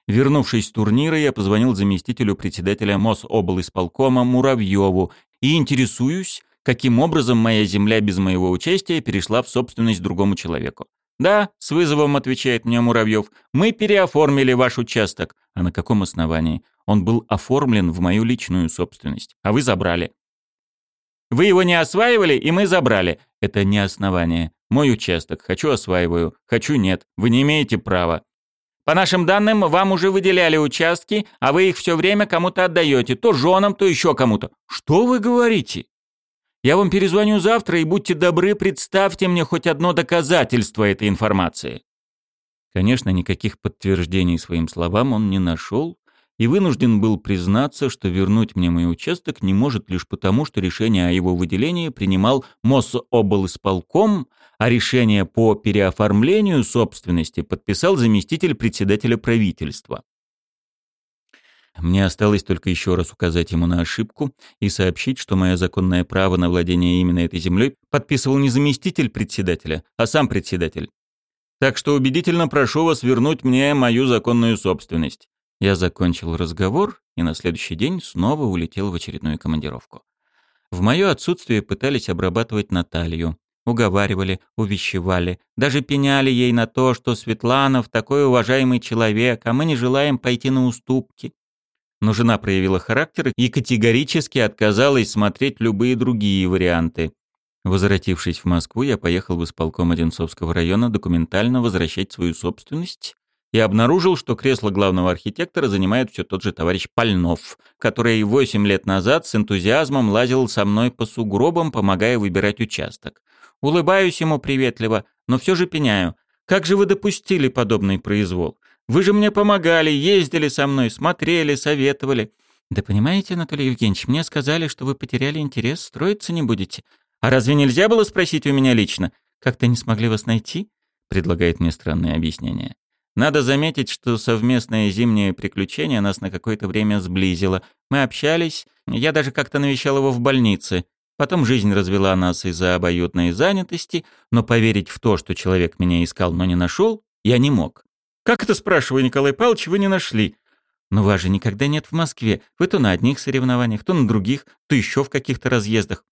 Вернувшись с турнира, я позвонил заместителю председателя Мособлисполкома Муравьеву и интересуюсь, каким образом моя земля без моего участия перешла в собственность другому человеку. «Да», — с вызовом отвечает мне Муравьев, — «мы переоформили ваш участок». А на каком основании? Он был оформлен в мою личную собственность, а вы забрали. Вы его не осваивали, и мы забрали. Это не основание. Мой участок. Хочу осваиваю, хочу нет. Вы не имеете права. По нашим данным, вам уже выделяли участки, а вы их все время кому-то отдаете, то женам, то еще кому-то. Что вы говорите? Я вам перезвоню завтра, и будьте добры, представьте мне хоть одно доказательство этой информации». Конечно, никаких подтверждений своим словам он не нашел, и вынужден был признаться, что вернуть мне мой участок не может лишь потому, что решение о его выделении принимал Мособлсполком, а решение по переоформлению собственности подписал заместитель председателя правительства. Мне осталось только еще раз указать ему на ошибку и сообщить, что мое законное право на владение именно этой землей подписывал не заместитель председателя, а сам председатель. Так что убедительно прошу вас вернуть мне мою законную собственность. Я закончил разговор и на следующий день снова улетел в очередную командировку. В мое отсутствие пытались обрабатывать Наталью. уговаривали, увещевали, даже пеняли ей на то, что Светланов такой уважаемый человек, а мы не желаем пойти на уступки. Но жена проявила характер и категорически отказалась смотреть любые другие варианты. Возвратившись в Москву, я поехал в исполком Одинцовского района документально возвращать свою собственность и обнаружил, что кресло главного архитектора занимает все тот же товарищ Пальнов, который восемь лет назад с энтузиазмом лазил со мной по сугробам, помогая выбирать участок. Улыбаюсь ему приветливо, но все же пеняю. «Как же вы допустили подобный произвол? Вы же мне помогали, ездили со мной, смотрели, советовали». «Да понимаете, Анатолий Евгеньевич, мне сказали, что вы потеряли интерес, строиться не будете. А разве нельзя было спросить у меня лично? Как-то не смогли вас найти?» Предлагает мне странное объяснение. Надо заметить, что совместное зимнее приключение нас на какое-то время сблизило. Мы общались, я даже как-то навещал его в больнице. Потом жизнь развела нас из-за обоюдной занятости, но поверить в то, что человек меня искал, но не нашел, я не мог. «Как это, спрашиваю, Николай Павлович, вы не нашли?» «Но вас же никогда нет в Москве. Вы то на одних соревнованиях, то на других, то еще в каких-то разъездах.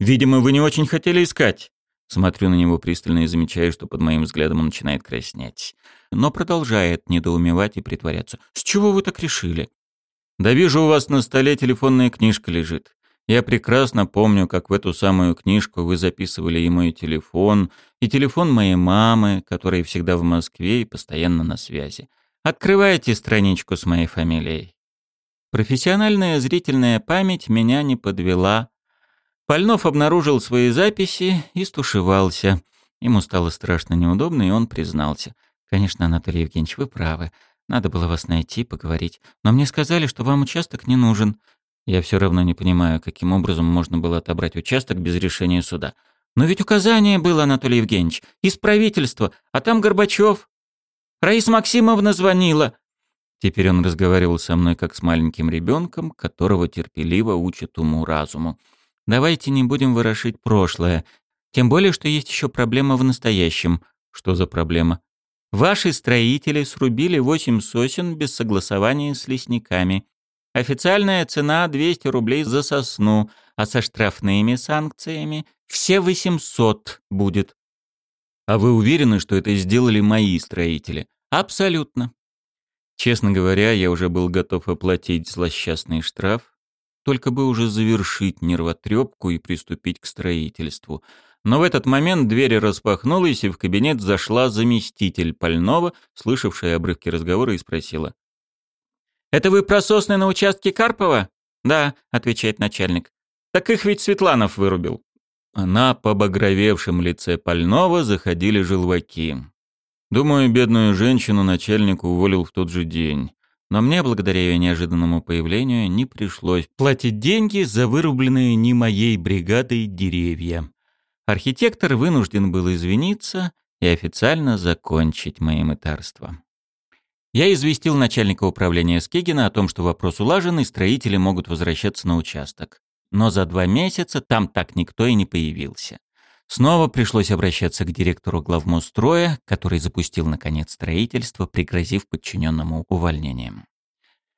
Видимо, вы не очень хотели искать». Смотрю на него пристально и замечаю, что под моим взглядом он начинает краснеть. Но продолжает недоумевать и притворяться. «С чего вы так решили?» «Да вижу, у вас на столе телефонная книжка лежит. Я прекрасно помню, как в эту самую книжку вы записывали и мой телефон, и телефон моей мамы, которая всегда в Москве и постоянно на связи. Открывайте страничку с моей фамилией». Профессиональная зрительная память меня не подвела, Пальнов обнаружил свои записи и стушевался. Ему стало страшно неудобно, и он признался. «Конечно, Анатолий Евгеньевич, вы правы. Надо было вас найти, поговорить. Но мне сказали, что вам участок не нужен. Я все равно не понимаю, каким образом можно было отобрать участок без решения суда. Но ведь указание было, Анатолий Евгеньевич, из правительства, а там Горбачев. Раиса Максимовна звонила». Теперь он разговаривал со мной как с маленьким ребенком, которого терпеливо учат уму-разуму. Давайте не будем ворошить прошлое. Тем более, что есть еще проблема в настоящем. Что за проблема? Ваши строители срубили восемь сосен без согласования с лесниками. Официальная цена 200 рублей за сосну, а со штрафными санкциями все 800 будет. А вы уверены, что это сделали мои строители? Абсолютно. Честно говоря, я уже был готов оплатить злосчастный штраф, только бы уже завершить нервотрепку и приступить к строительству. Но в этот момент дверь распахнулась, и в кабинет зашла заместитель Пальнова, слышавшая обрывки разговора, и спросила. «Это вы про сосны на участке Карпова?» «Да», — отвечает начальник. «Так их ведь Светланов вырубил». На побагровевшем лице Пальнова заходили желваки. Думаю, бедную женщину начальник уволил в тот же день. Но мне, благодаря ее неожиданному появлению, не пришлось платить деньги за вырубленные не моей бригадой деревья. Архитектор вынужден был извиниться и официально закончить мои мытарства. Я известил начальника управления Скегина о том, что вопрос улажен и строители могут возвращаться на участок. Но за два месяца там так никто и не появился. Снова пришлось обращаться к директору главмостроя, который запустил, наконец, строительство, пригрозив подчиненному увольнением.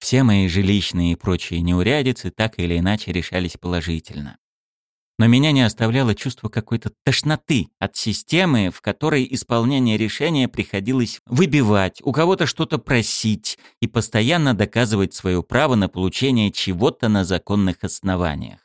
Все мои жилищные и прочие неурядицы так или иначе решались положительно. Но меня не оставляло чувство какой-то тошноты от системы, в которой исполнение решения приходилось выбивать, у кого-то что-то просить и постоянно доказывать свое право на получение чего-то на законных основаниях.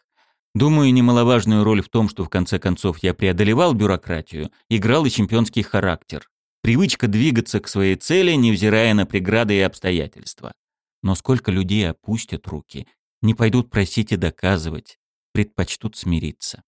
Думаю, немаловажную роль в том, что в конце концов я преодолевал бюрократию, играл и чемпионский характер. Привычка двигаться к своей цели, невзирая на преграды и обстоятельства. Но сколько людей опустят руки, не пойдут просить и доказывать, предпочтут смириться.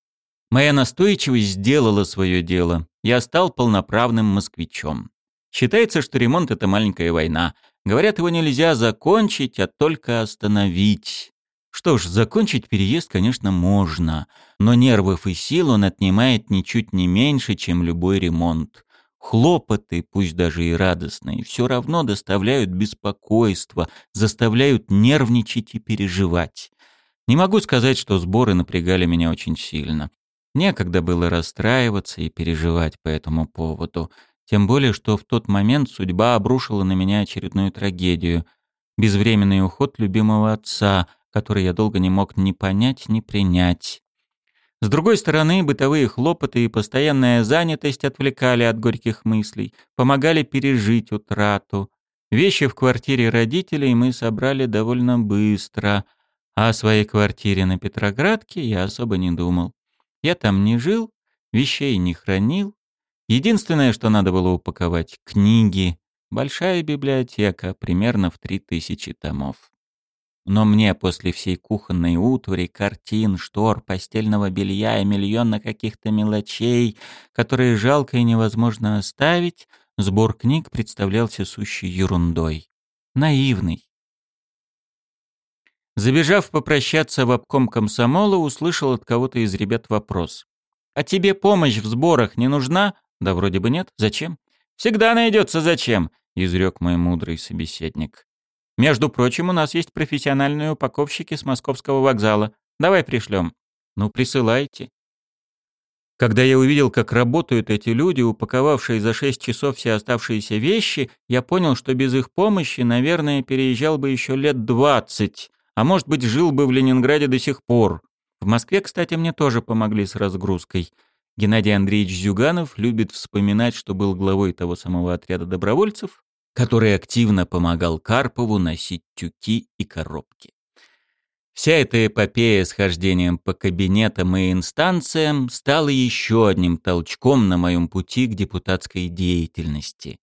Моя настойчивость сделала свое дело. Я стал полноправным москвичом. Считается, что ремонт — это маленькая война. Говорят, его нельзя закончить, а только остановить. Что ж, закончить переезд, конечно, можно, но нервов и сил он отнимает ничуть не меньше, чем любой ремонт. Хлопоты, пусть даже и радостные, все равно доставляют беспокойство, заставляют нервничать и переживать. Не могу сказать, что сборы напрягали меня очень сильно. Некогда было расстраиваться и переживать по этому поводу. Тем более, что в тот момент судьба обрушила на меня очередную трагедию. Безвременный уход любимого отца, который я долго не мог ни понять, ни принять. С другой стороны, бытовые хлопоты и постоянная занятость отвлекали от горьких мыслей, помогали пережить утрату. Вещи в квартире родителей мы собрали довольно быстро, а о своей квартире на Петроградке я особо не думал. Я там не жил, вещей не хранил. Единственное, что надо было упаковать — книги. Большая библиотека, примерно в три тысячи томов. Но мне после всей кухонной утвари, картин, штор, постельного белья и миллиона каких-то мелочей, которые жалко и невозможно оставить, сбор книг представлялся сущей ерундой. Наивный. Забежав попрощаться в обком комсомола, услышал от кого-то из ребят вопрос. «А тебе помощь в сборах не нужна?» «Да вроде бы нет. Зачем?» «Всегда найдется зачем», — изрек мой мудрый собеседник. Между прочим, у нас есть профессиональные упаковщики с московского вокзала. Давай пришлем. Ну, присылайте. Когда я увидел, как работают эти люди, упаковавшие за 6 часов все оставшиеся вещи, я понял, что без их помощи, наверное, переезжал бы еще лет 20, а может быть, жил бы в Ленинграде до сих пор. В Москве, кстати, мне тоже помогли с разгрузкой. Геннадий Андреевич Зюганов любит вспоминать, что был главой того самого отряда добровольцев, который активно помогал Карпову носить тюки и коробки. Вся эта эпопея с хождением по кабинетам и инстанциям стала еще одним толчком на моем пути к депутатской деятельности.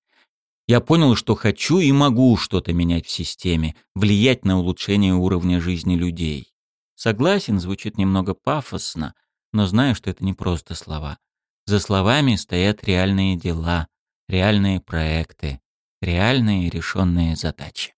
Я понял, что хочу и могу что-то менять в системе, влиять на улучшение уровня жизни людей. Согласен, звучит немного пафосно, но знаю, что это не просто слова. За словами стоят реальные дела, реальные проекты, реальные решенные задачи.